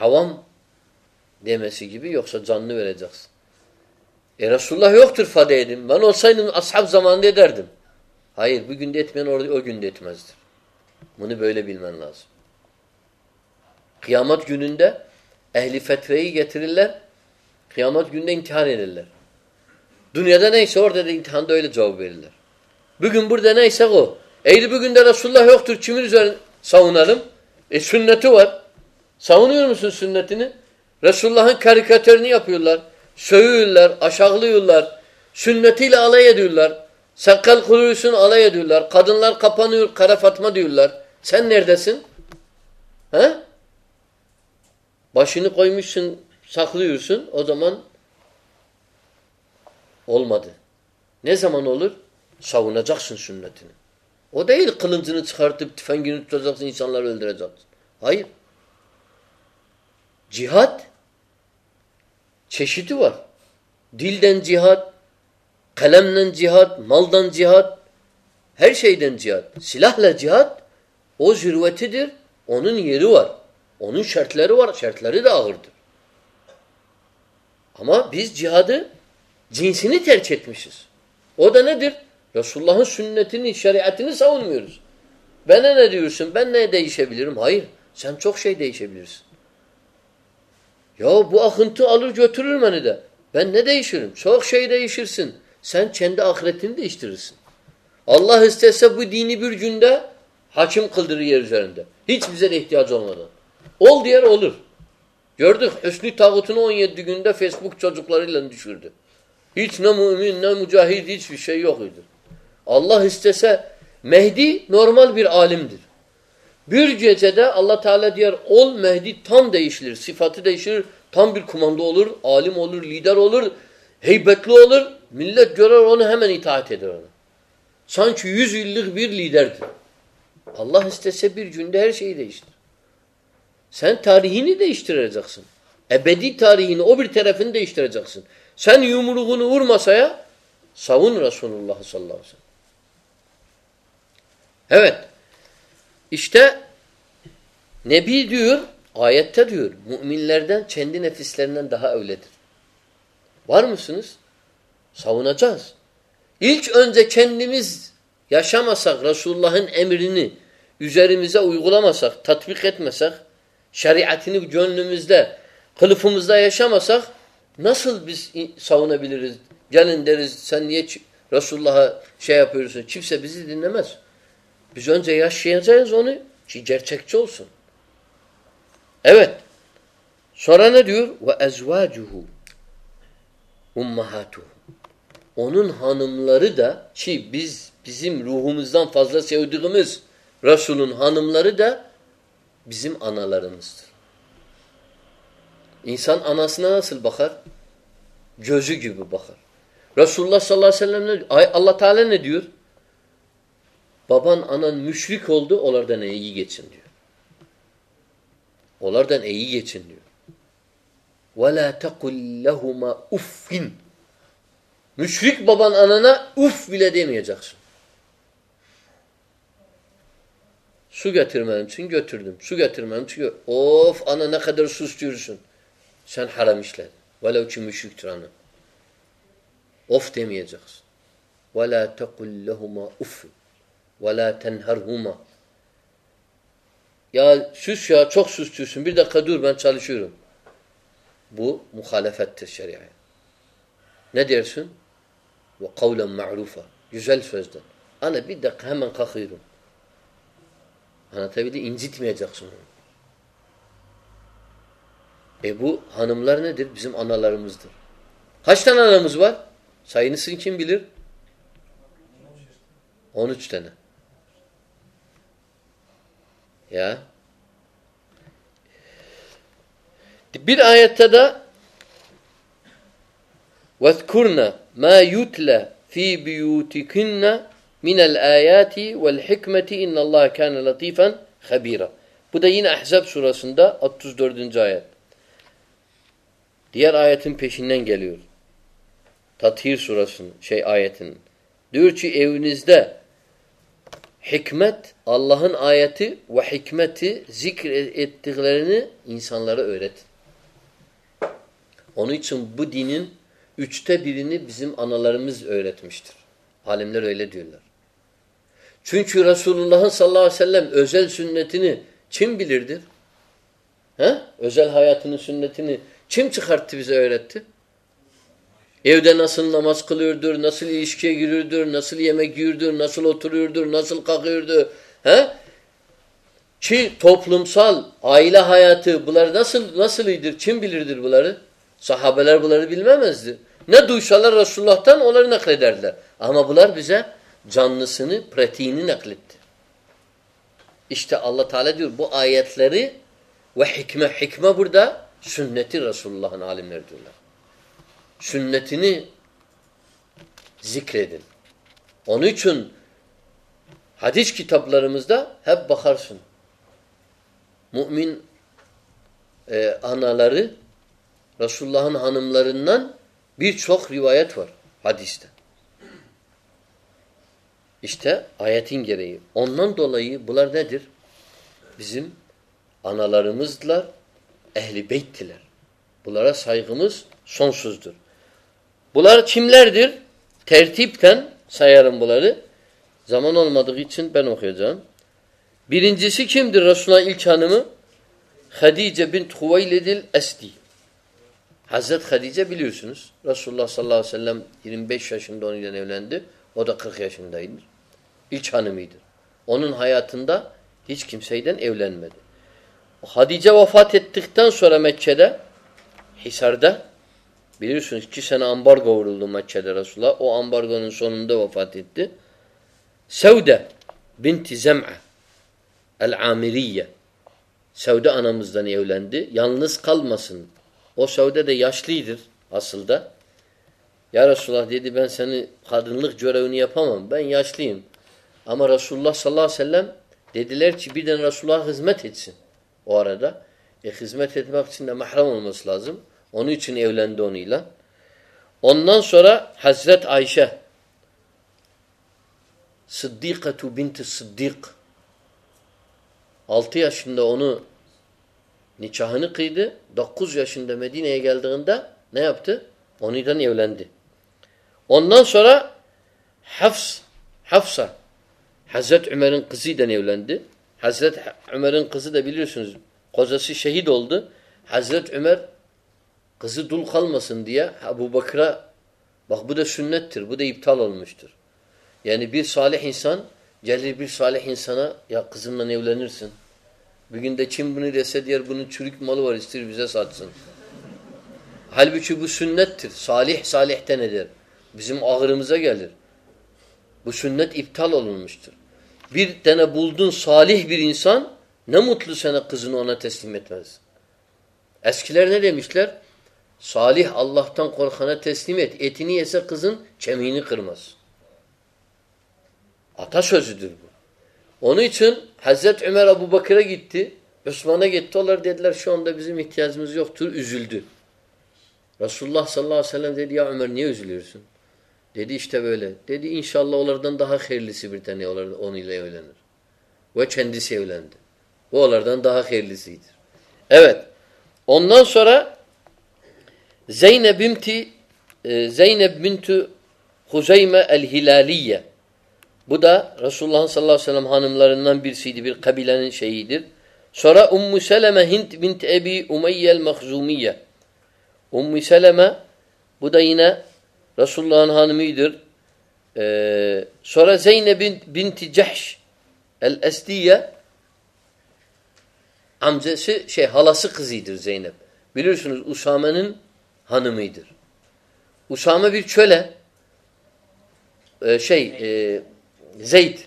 Avam demesi gibi yoksa canını vereceksin. E Resulullah yoktur feda edin. Ben olsaydım ashab zamanında ederdim. Hayır bugün de etmeyen orada o gün de etmezdir. Bunu böyle bilmen lazım. Kıyamet gününde ehli fetreyi getirirler. Kıyamet gününde imtihan ederler. Dünyada neyse orada da imtihanda öyle cevap verirler. Bugün burada neyse o. Eğer bugün de Resulullah yoktur kimin üzerine savunalım? E sünneti var. Savunuyor musun sünnetini? Resulullah'ın karikatürünü yapıyorlar. Sövüyorlar, aşağılıyorlar. Sünnetiyle alay ediyorlar. Sakal kuruyorsun alay ediyorlar. Kadınlar kapanıyor, kara Fatma diyorlar. Sen neredesin? He? Başını koymuşsun, saklıyorsun. O zaman olmadı. Ne zaman olur? Savunacaksın sünnetini. O değil kılıncını çıkartıp tüfengini tutacaksın, insanları öldüreceksin. Hayır. Cihat çeşidi var. Dilden cihat, kalemden cihat, maldan cihat, Her şeyden cihat. Silahla cihat o zirvetidir. Onun yeri var. Onun şartları var. Şartları da ağırdır. Ama biz cihadı cinsini tercih etmişiz. O da nedir? Resulullah'ın sünnetini, şeriatını savunmuyoruz. Bana ne diyorsun? Ben ne değişebilirim? Hayır. Sen çok şey değişebilirsin. Ya bu akıntı alır götürür beni de. Ben ne değişirim? Çok şey değişirsin. Sen kendi ahiretini değiştirirsin. Allah istese bu dini bir günde hakim kıldırır yer üzerinde. Hiç bize de ihtiyaç olmadan. Ol diğer olur. Gördük Hüsnü Tağut'unu 17 günde Facebook çocuklarıyla düşürdü. Hiç ne mümin ne mücahid hiçbir şey yok idi. Allah istese Mehdi normal bir alimdir. Bir gecede Allah Teala diyor ol Mehdi tam değişilir. Sıfatı değişir. Tam bir kumanda olur. Alim olur. Lider olur. Heybetli olur. Millet görer onu hemen itaat eder ona. Sanki yüz yıllık bir liderdir. Allah istese bir günde her şeyi değiştir. Sen tarihini değiştireceksin. Ebedi tarihini o bir tarafını değiştireceksin. Sen yumruğunu vur masaya savun Resulullah sallallahu aleyhi ve sellem. Evet. İşte Nebi diyor, ayette diyor, müminlerden kendi nefislerinden daha öyledir. Var mısınız? Savunacağız. İlk önce kendimiz yaşamasak, Resulullah'ın emrini üzerimize uygulamasak, tatbik etmesek, şeriatını gönlümüzde, kılıfımızda yaşamasak nasıl biz savunabiliriz? Gelin deriz sen niye Resulullah'a şey yapıyorsun? Kimse bizi dinlemez. Biz önce yaşayacağız onu ki gerçekçi olsun. Evet. Sonra ne diyor? Ve ezvacuhu ummahatuhu. Onun hanımları da ki biz bizim ruhumuzdan fazla sevdiğimiz Resul'ün hanımları da bizim analarımızdır. İnsan anasına nasıl bakar? Gözü gibi bakar. Resulullah sallallahu aleyhi ve sellem ne diyor? Allah Teala ne diyor? Baban anan müşrik oldu, onlardan iyi geçin diyor. Onlardan iyi geçin diyor. وَلَا تَقُلْ لَهُمَا uffin. Müşrik baban anana uf bile demeyeceksin. Su getirmem için götürdüm. Su getirmem için of ana ne kadar su istiyorsun. Sen haram işledin. Velev ki müşriktir ana. Of demeyeceksin. وَلَا تَقُلْ لَهُمَا ve la tenherhuma. Ya süs ya çok süslüsün. Bir dakika dur ben çalışıyorum. Bu muhalefettir şeriye. Ne dersin? Ve kavlen ma'rufa. Güzel sözden. Ana bir dakika hemen kalkıyorum. Anlatabildi incitmeyeceksin onu. E bu hanımlar nedir? Bizim analarımızdır. Kaç tane anamız var? Sayınısın kim bilir? 13 tane. Ya. Bir ayette de وَذْكُرْنَ مَا يُتْلَ ف۪ي بِيُوتِكِنَّ مِنَ الْآيَاتِ وَالْحِكْمَةِ اِنَّ اللّٰهَ كَانَ لَط۪يفًا خَب۪يرًا Bu da yine Ahzab surasında 34. ayet. Diğer ayetin peşinden geliyor. Tathir surasının şey ayetin. Diyor ki evinizde hikmet, Allah'ın ayeti ve hikmeti zikrettiklerini insanlara öğretin. Onun için bu dinin üçte birini bizim analarımız öğretmiştir. Alimler öyle diyorlar. Çünkü Resulullah'ın sallallahu aleyhi ve sellem özel sünnetini kim bilirdir? He? Özel hayatının sünnetini kim çıkarttı bize öğretti? Evde nasıl namaz kılıyordur, nasıl ilişkiye giriyordur, nasıl yemek yiyordur, nasıl oturuyordur, nasıl kalkıyordur. He? Ki toplumsal, aile hayatı bunlar nasıl nasıl iyidir? Kim bilirdir bunları? Sahabeler bunları bilmemezdi. Ne duysalar Resulullah'tan onları naklederler. Ama bunlar bize canlısını, pratiğini nakletti. İşte Allah Teala diyor bu ayetleri ve hikme, hikme burada sünneti Resulullah'ın alimleri diyorlar sünnetini zikredin. Onun için hadis kitaplarımızda hep bakarsın. Mümin e, anaları Resulullah'ın hanımlarından birçok rivayet var hadiste. İşte ayetin gereği. Ondan dolayı bunlar nedir? Bizim analarımızlar ehli beyttiler. Bunlara saygımız sonsuzdur. Bunlar kimlerdir? Tertipten sayarım bunları. Zaman olmadığı için ben okuyacağım. Birincisi kimdir Resulullah ilk hanımı? Hadice bint Huveyledil Esdi. Hazret Hadice biliyorsunuz. Resulullah sallallahu aleyhi ve sellem 25 yaşında onunla evlendi. O da 40 yaşındaydı. İlk hanımıydı. Onun hayatında hiç kimseyden evlenmedi. Hadice vefat ettikten sonra Mekke'de Hisar'da biliyorsunuz iki sene ambargo vuruldu Mekke'de Resulullah. O ambargonun sonunda vefat etti. Sevde binti Zem'a el-Amiriye Sevde anamızdan evlendi. Yalnız kalmasın. O Sevde de yaşlıdır aslında. Ya Resulullah dedi ben seni kadınlık görevini yapamam. Ben yaşlıyım. Ama Resulullah sallallahu aleyhi ve sellem dediler ki birden Resulullah'a hizmet etsin o arada. E hizmet etmek için de mahrem olması lazım. Onun için evlendi onunla. Ondan sonra Hazret Ayşe Sıddikatu binti Sıddik 6 yaşında onu nikahını kıydı. 9 yaşında Medine'ye geldiğinde ne yaptı? Onunla evlendi. Ondan sonra Hafs, Hafsa Hazret Ömer'in kızıyla evlendi. Hazret Ömer'in kızı da biliyorsunuz kocası şehit oldu. Hazret Ömer kızı dul kalmasın diye Ebu Bakır'a bak bu da sünnettir. Bu da iptal olmuştur. Yani bir salih insan gelir bir salih insana ya kızımla evlenirsin. Bir günde kim bunu dese diğer bunun çürük malı var ister bize satsın. Halbuki bu sünnettir. Salih salihten eder. Bizim ağırımıza gelir. Bu sünnet iptal olunmuştur. Bir tane buldun salih bir insan ne mutlu sana kızını ona teslim etmez. Eskiler ne demişler? Salih Allah'tan korkana teslim et. Etini yese kızın kemiğini kırmaz. Atasözüdür bu. Onun için Hazreti Ömer Abu Bakır'a gitti. Osman'a gitti. Onlar dediler şu anda bizim ihtiyacımız yoktur. Üzüldü. Resulullah sallallahu aleyhi ve sellem dedi ya Ömer niye üzülüyorsun? Dedi işte böyle. Dedi inşallah onlardan daha hayırlısı bir tane onunla evlenir. Ve kendisi evlendi. Bu onlardan daha hayırlısıdır. Evet. Ondan sonra Zeynep binti e, Zeynep bintu Huzeyme el-Hilaliye bu da Resulullah sallallahu aleyhi ve sellem hanımlarından birisiydi. Bir kabilenin şeyidir. Sonra Ummu Seleme Hint bint Ebi Umeyye el-Mahzumiye. Ummu Seleme bu da yine Resulullah'ın hanımıdır. Ee, sonra Zeynep binti Cehş el-Esdiye amcası şey halası kızıdır Zeynep. Biliyorsunuz Usame'nin hanımıdır. Usame bir çöle e, şey e, Zeyd.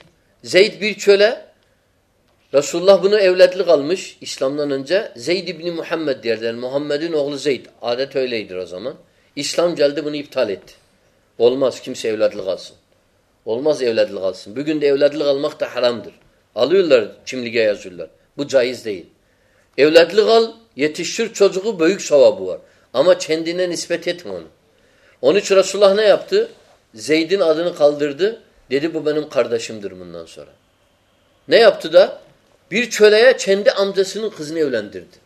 Zeyd bir çöle Resulullah bunu evlatlık almış İslam'dan önce. Zeyd İbni Muhammed derler. Muhammed'in oğlu Zeyd. Adet öyleydir o zaman. İslam geldi bunu iptal etti. Olmaz kimse evlatlık alsın. Olmaz evlatlık alsın. Bugün de evlatlık almak da haramdır. Alıyorlar kimliğe yazıyorlar. Bu caiz değil. Evlatlık al, yetiştir çocuğu büyük sevabı var. Ama kendine nispet etme onu. Onun için Resulullah ne yaptı? Zeyd'in adını kaldırdı. Dedi bu benim kardeşimdir bundan sonra. Ne yaptı da? Bir çöleye kendi amcasının kızını evlendirdi.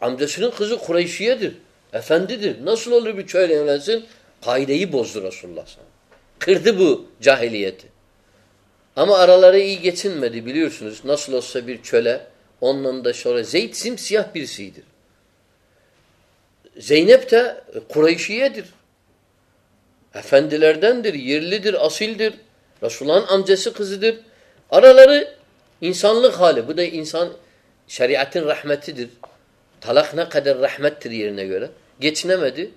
Amcasının kızı Kureyşiyedir. Efendidir. Nasıl olur bir çöle evlensin? Kaideyi bozdu Resulullah sana. Kırdı bu cahiliyeti. Ama araları iyi geçinmedi biliyorsunuz. Nasıl olsa bir çöle ondan da sonra Zeyd simsiyah birisidir. Zeynep de Kureyşiyedir. Efendilerdendir, yerlidir, asildir. Resulullah'ın amcası kızıdır. Araları insanlık hali. Bu da insan şeriatın rahmetidir. Talak ne kadar rahmettir yerine göre. Geçinemedi.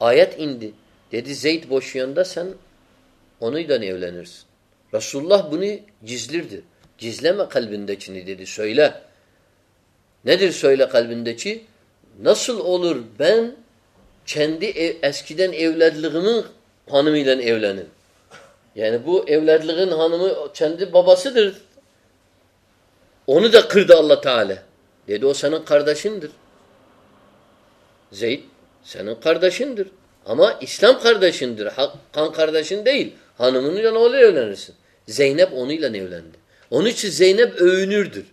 Ayet indi. Dedi Zeyd boşuyanda sen onunla evlenirsin. Resulullah bunu gizlirdi. Gizleme kalbindekini dedi. Söyle. Nedir söyle kalbindeki? Nasıl olur ben kendi ev, eskiden evladlığımın hanımıyla evlenin? Yani bu evladlığın hanımı kendi babasıdır. Onu da kırdı Allah Teala. Dedi o senin kardeşindir. Zeyd senin kardeşindir. Ama İslam kardeşindir. Kan kardeşin değil. Hanımınla öyle evlenirsin. Zeynep onunla evlendi. Onun için Zeynep övünürdür.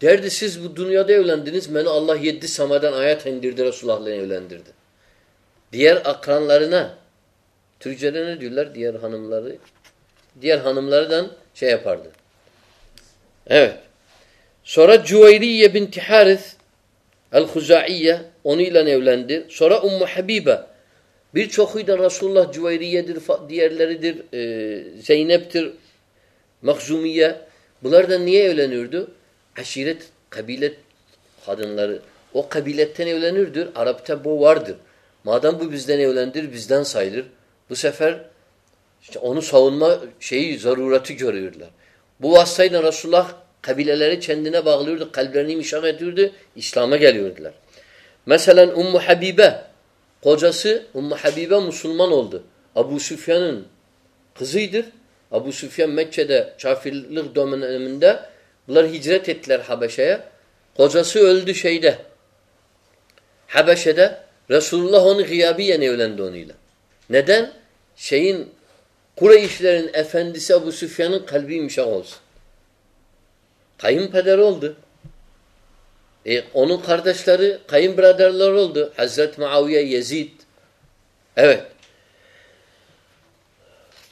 Derdi siz bu dünyada evlendiniz. Beni Allah yedi samadan ayet indirdi Resulullah'la evlendirdi. Diğer akranlarına Türkçe'de ne diyorlar? Diğer hanımları diğer hanımlardan şey yapardı. Evet. Sonra Cüveyriye binti Haris El-Huzaiye onunla evlendi. Sonra Ummu Habibe birçoku da Resulullah Cüveyriye'dir, diğerleridir, e, Zeynep'tir, Mahzumiye. Bunlar da niye evleniyordu? Aşiret, kabilet kadınları. O kabiletten evlenirdir. Arap'ta bu vardır. Madem bu bizden evlendir, bizden sayılır. Bu sefer işte onu savunma şeyi, zarureti görüyorlar. Bu vasıtayla Resulullah kabileleri kendine bağlıyordu, kalplerini mişak ediyordu, İslam'a geliyordular. Mesela Ummu Habibe, kocası Ummu Habibe Müslüman oldu. Abu Süfyan'ın kızıydır. Abu Süfyan Mekke'de kafirlik döneminde bunlar hicret ettiler Habeşe'ye. Kocası öldü şeyde. Habeşe'de Resulullah onu gıyabiyen evlendi onunla. Neden? Şeyin Kureyşlerin efendisi Abu Süfyan'ın kalbi yumuşak olsun. Kayınpeder oldu. E, onun kardeşleri kayınbiraderler oldu. Hazret Muaviye, Yezid. Evet.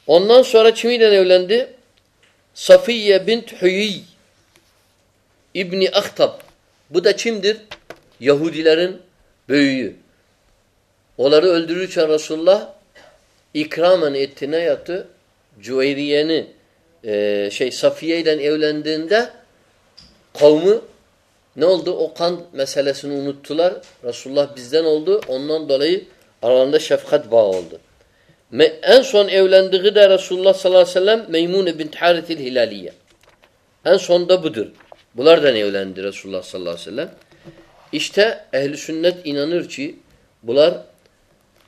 Ondan sonra kimiyle evlendi? Safiye bint Hüyi İbni Ahtab. Bu da kimdir? Yahudilerin büyüğü. Onları öldürürken Resulullah ikramen ettiğine yatı Cüveyriye'ni e, şey Safiye ile evlendiğinde kavmi ne oldu? O kan meselesini unuttular. Resulullah bizden oldu. Ondan dolayı aralarında şefkat bağı oldu. En son evlendiği de Resulullah sallallahu aleyhi ve sellem Meymune bint Haritil Hilaliye. En son da budur. Bunlardan evlendi Resulullah sallallahu aleyhi ve sellem. İşte ehli sünnet inanır ki bunlar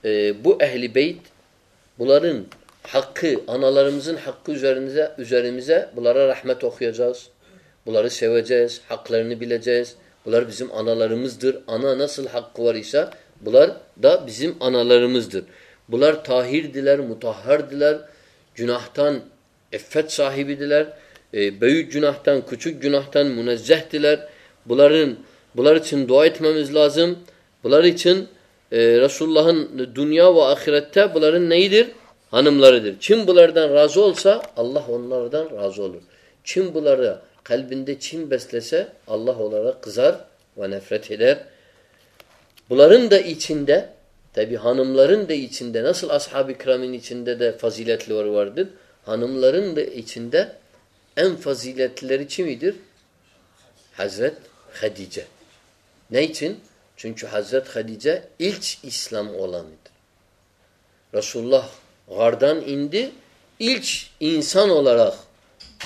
e, bu ehli beyt bunların hakkı, analarımızın hakkı üzerimize, üzerimize bunlara rahmet okuyacağız. Bunları seveceğiz, haklarını bileceğiz. Bunlar bizim analarımızdır. Ana nasıl hakkı var ise bunlar da bizim analarımızdır. Bunlar tahirdiler, mutahhardiler, günahtan effet sahibidiler, e, büyük günahtan, küçük günahtan münezzehtiler. Bunların, bunlar için dua etmemiz lazım. Bunlar için e, Resulullah'ın dünya ve ahirette bunların neyidir? Hanımlarıdır. Kim bunlardan razı olsa Allah onlardan razı olur. Kim bunları kalbinde kim beslese Allah olarak kızar ve nefret eder. Bunların da içinde tabi hanımların da içinde nasıl ashab-ı kiramın içinde de faziletleri vardır. Hanımların da içinde en faziletleri kimidir? Hazret Hadice. Ne için? Çünkü Hazret Hadice ilk İslam olanıdır. Resulullah gardan indi. İlk insan olarak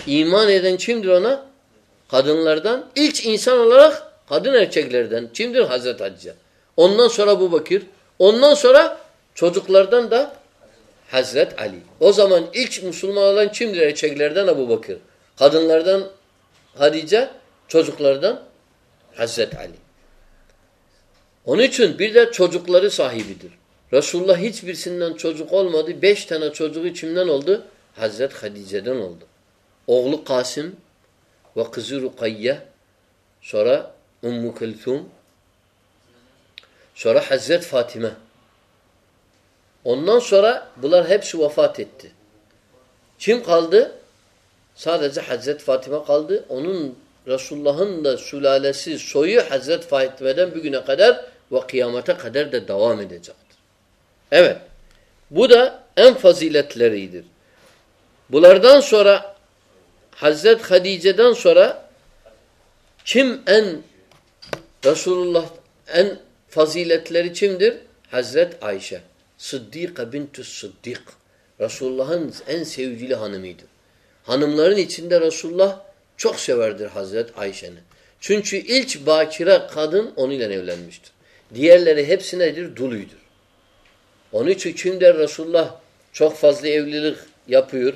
iman eden kimdir ona? Kadınlardan. ilk insan olarak kadın erkeklerden. Kimdir? Hazreti Hatice. Ondan sonra bu Bakır. Ondan sonra çocuklardan da Hazret Ali. O zaman ilk Müslüman olan kimdir erkeklerden Ebu Bakır? Kadınlardan Hadice, çocuklardan Hazret Ali. Onun için bir de çocukları sahibidir. Resulullah hiçbirisinden çocuk olmadı. Beş tane çocuğu kimden oldu? Hazret Hadice'den oldu. Oğlu Kasım ve kızı Rukayye, sonra Ummu Külthum, sonra Hazret Fatime. Ondan sonra bunlar hepsi vefat etti. Kim kaldı? Sadece Hazret Fatime kaldı. Onun Resulullah'ın da sülalesi, soyu Hazret Fatime'den bugüne kadar ve kıyamete kadar da devam edecektir. Evet. Bu da en faziletleridir. Bunlardan sonra Hazret Hadice'den sonra kim en Resulullah en faziletleri kimdir? Hazret Ayşe. Sıddika bintü Sıddik. Resulullah'ın en sevgili hanımıydı. Hanımların içinde Resulullah çok severdir Hazret Ayşe'ni. Çünkü ilk bakire kadın onunla evlenmiştir. Diğerleri hepsi nedir? Duluydur. Onun için kim der Resulullah çok fazla evlilik yapıyor.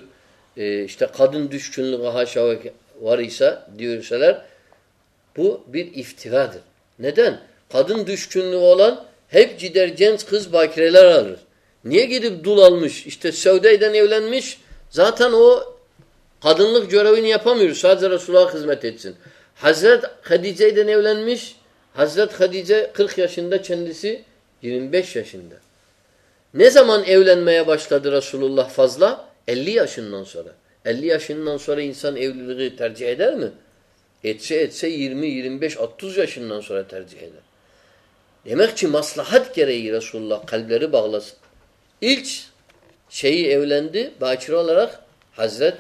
Ee, işte kadın düşkünlüğü haşa var ise diyorsalar bu bir iftiradır. Neden? Kadın düşkünlüğü olan hep gider genç kız bakireler alır. Niye gidip dul almış? İşte Sevde'den evlenmiş. Zaten o Kadınlık görevini yapamıyor. Sadece Resulullah'a hizmet etsin. Hazret Hadice ile evlenmiş. Hazret Hadice 40 yaşında kendisi 25 yaşında. Ne zaman evlenmeye başladı Resulullah fazla? 50 yaşından sonra. 50 yaşından sonra insan evliliği tercih eder mi? Etse etse 20, 25, 30 yaşından sonra tercih eder. Demek ki maslahat gereği Resulullah kalpleri bağlasın. İlk şeyi evlendi, bakire olarak Hazret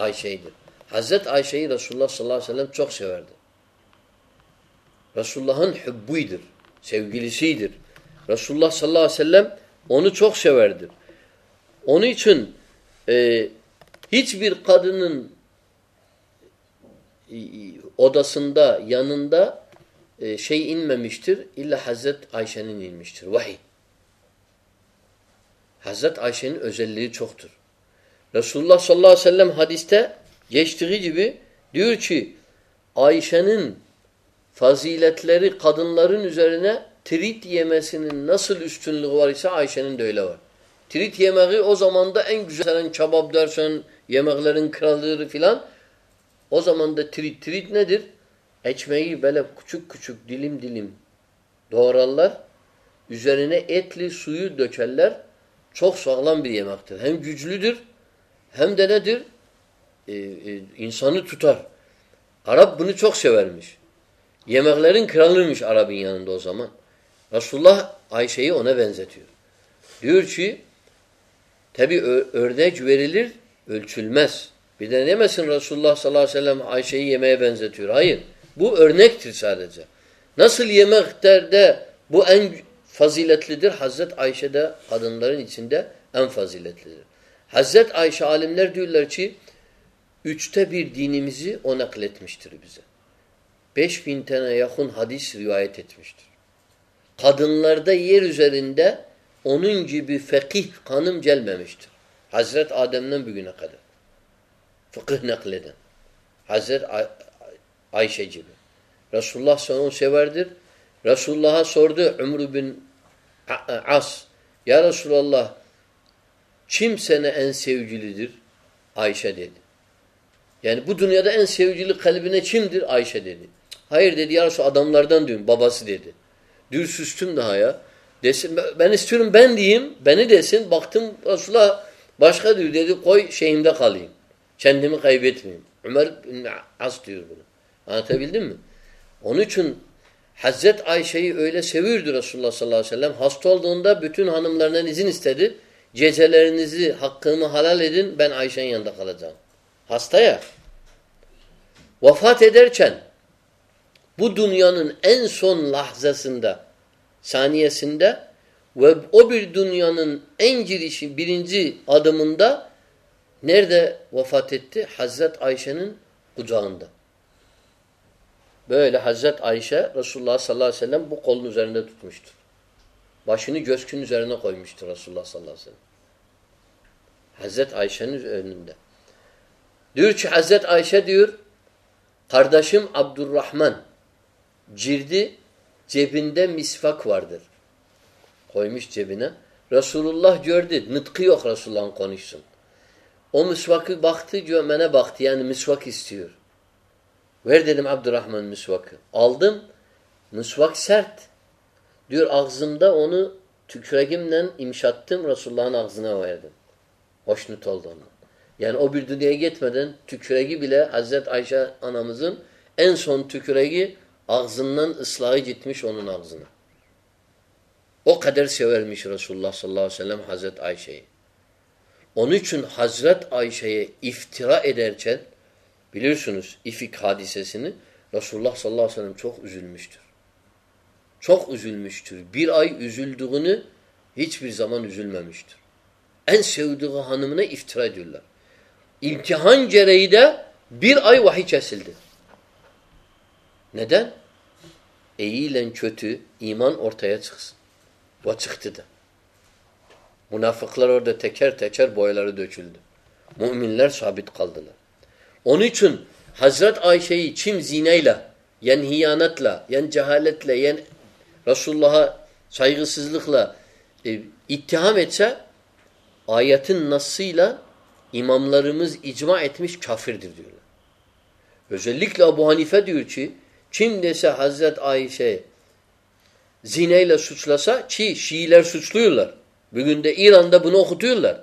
Ayşe'ydi. Hazret Ayşe'yi Resulullah sallallahu aleyhi ve sellem çok severdi. Resulullah'ın hübbüydür, sevgilisidir. Resulullah sallallahu aleyhi ve sellem onu çok severdir. Onun için e, hiçbir kadının e, odasında, yanında e, şey inmemiştir. İlla Hazret Ayşe'nin inmiştir. Vahiy. Hazret Ayşe'nin özelliği çoktur. Resulullah sallallahu aleyhi ve sellem hadiste geçtiği gibi diyor ki Ayşe'nin faziletleri kadınların üzerine trit yemesinin nasıl üstünlüğü var ise Ayşe'nin de öyle var. Trit yemeği o zaman da en güzel sen çabab dersen yemeklerin krallığı filan o zaman da trit. Trit nedir? Ekmeği böyle küçük küçük dilim dilim doğrarlar. Üzerine etli suyu dökerler. Çok sağlam bir yemektir. Hem güçlüdür hem de nedir? Ee, e, insanı tutar. Arap bunu çok severmiş. Yemeklerin kralıymış Arap'ın yanında o zaman. Resulullah Ayşe'yi ona benzetiyor. Diyor ki tabi ördek verilir ölçülmez. Bir de demesin Resulullah sallallahu aleyhi ve sellem Ayşe'yi yemeğe benzetiyor. Hayır. Bu örnektir sadece. Nasıl yemeklerde bu en faziletlidir. Hazret Ayşe de kadınların içinde en faziletlidir. Hazret Ayşe alimler diyorlar ki üçte bir dinimizi o nakletmiştir bize. Beş bin tane yakın hadis rivayet etmiştir. Kadınlarda yer üzerinde onun gibi fekih kanım gelmemiştir. Hazret Adem'den bugüne kadar. Fıkıh nakleden. Hazret Ay Ayşe gibi. Resulullah onu severdir. Resulullah'a sordu Umru bin As. Ya Resulallah kim sana en sevgilidir? Ayşe dedi. Yani bu dünyada en sevgili kalbine kimdir? Ayşe dedi. Hayır dedi ya Resulallah adamlardan diyorum. Babası dedi. Dür süstüm daha ya. Desin, ben istiyorum ben diyeyim. Beni desin. Baktım Resulullah başka diyor dedi. Koy şeyimde kalayım. Kendimi kaybetmeyeyim. Ömer bin As diyor bunu. Anlatabildim mi? Onun için Hazret Ayşe'yi öyle seviyordu Resulullah sallallahu aleyhi ve sellem. Hasta olduğunda bütün hanımlarından izin istedi. Gecelerinizi hakkımı halal edin ben Ayşe'nin yanında kalacağım. Hasta ya. Vefat ederken bu dünyanın en son lahzasında, saniyesinde ve o bir dünyanın en girişi birinci adımında nerede vefat etti? Hazret Ayşe'nin kucağında. Böyle Hazret Ayşe Resulullah sallallahu aleyhi ve sellem bu kolun üzerinde tutmuştur. Başını göskün üzerine koymuştur Resulullah sallallahu aleyhi ve sellem. Hazret Ayşe'nin önünde. Diyor ki Hazret Ayşe diyor kardeşim Abdurrahman cirdi cebinde misvak vardır. Koymuş cebine. Resulullah gördü. Nıtkı yok Resulullah'ın konuşsun. O misvakı baktı, bana baktı. Yani misvak istiyor. Ver dedim Abdurrahman misvakı. Aldım. Misvak sert. Diyor ağzımda onu tüküregimle imşattım. Resulullah'ın ağzına verdim. Hoşnut oldu ondan. Yani o bir dünyaya gitmeden tüküregi bile Hazret Ayşe anamızın en son tüküregi ağzından ıslahı gitmiş onun ağzına. O kadar severmiş Resulullah sallallahu aleyhi ve sellem Hazret Ayşe'yi. Onun için Hazret Ayşe'ye iftira ederken biliyorsunuz ifik hadisesini Resulullah sallallahu aleyhi ve sellem çok üzülmüştür. Çok üzülmüştür. Bir ay üzüldüğünü hiçbir zaman üzülmemiştir. En sevdiği hanımına iftira ediyorlar. İmtihan gereği de bir ay vahiy kesildi. Neden? İyi ile kötü iman ortaya çıksın. O çıktı da. Münafıklar orada teker teker boyları döküldü. Müminler sabit kaldılar. Onun için Hazret Ayşe'yi çim zineyle, yen hiyanetla, yen cehaletle, yen Resulullah'a saygısızlıkla e, ittiham etse ayetin nasıyla imamlarımız icma etmiş kafirdir diyorlar. Özellikle Abu Hanife diyor ki kim dese Hazret Ayşe zineyle suçlasa ki Şiiler suçluyorlar. Bugün de İran'da bunu okutuyorlar.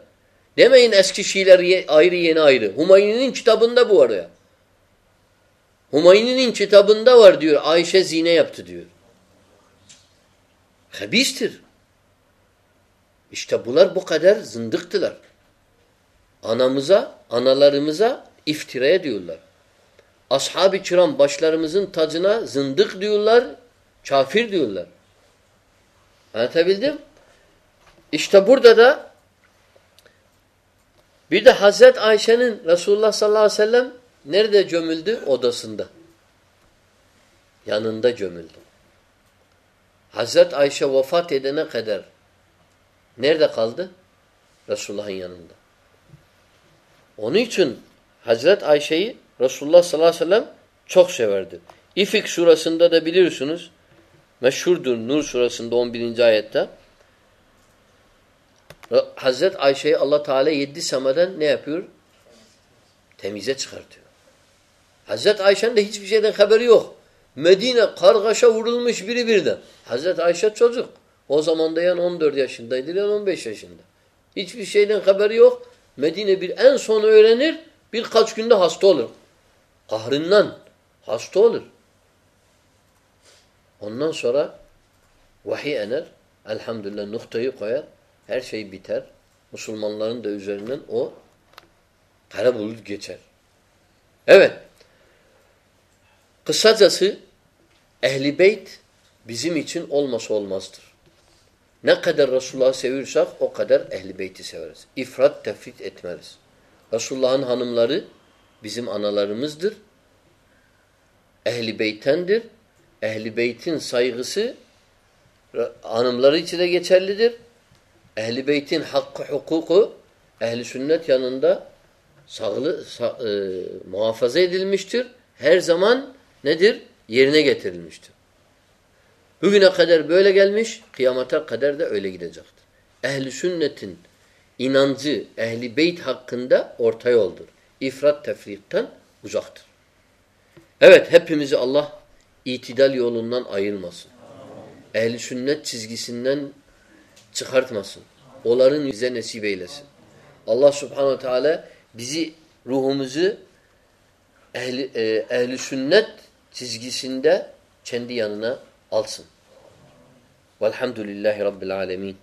Demeyin eski Şiiler ayrı yeni ayrı. Humayni'nin kitabında bu araya. Humayni'nin kitabında var diyor Ayşe zine yaptı diyor. Hebistir. İşte bunlar bu kadar zındıktılar. Anamıza, analarımıza iftira ediyorlar. Ashab-ı kiram başlarımızın tacına zındık diyorlar, kafir diyorlar. Anlatabildim? İşte burada da bir de Hazret Ayşe'nin Resulullah sallallahu aleyhi ve sellem nerede gömüldü? Odasında. Yanında gömüldü. Hazret Ayşe vefat edene kadar nerede kaldı? Resulullah'ın yanında. Onun için Hazret Ayşe'yi Resulullah sallallahu aleyhi ve sellem çok severdi. İfik surasında da biliyorsunuz meşhurdur Nur surasında 11. ayette Hazret Ayşe'yi Allah Teala yedi semeden ne yapıyor? Temize çıkartıyor. Hazret Ayşe'nin de hiçbir şeyden haberi yok. Medine kargaşa vurulmuş biri birden. Hazret Ayşe çocuk. O zaman da yan 14 yaşındaydı yan 15 yaşında. Hiçbir şeyden haberi yok. Medine bir en son öğrenir birkaç günde hasta olur. Kahrından hasta olur. Ondan sonra vahiy ener. Elhamdülillah noktayı koyar. Her şey biter. Müslümanların da üzerinden o kara bulut geçer. Evet. Kısacası ehli beyt bizim için olmasa olmazdır. Ne kadar Resulullah'ı seviyorsak o kadar ehli beyti severiz. İfrat tefrit etmeriz. Resulullah'ın hanımları bizim analarımızdır. Ehli beytendir. Ehli beytin saygısı hanımları için de geçerlidir. Ehli beytin hakkı hukuku ehli sünnet yanında sağlı, sa, e, muhafaza edilmiştir. Her zaman nedir? Yerine getirilmiştir. Bugüne kadar böyle gelmiş, kıyamata kadar da öyle gidecektir. Ehli sünnetin inancı ehli beyt hakkında orta yoldur. İfrat tefrikten uzaktır. Evet hepimizi Allah itidal yolundan ayırmasın. Ehli sünnet çizgisinden çıkartmasın. Onların bize nesip eylesin. Allah subhanahu teala bizi ruhumuzu ehli, e, ehli sünnet çizgisinde kendi yanına alsın. Velhamdülillahi Rabbil alemin.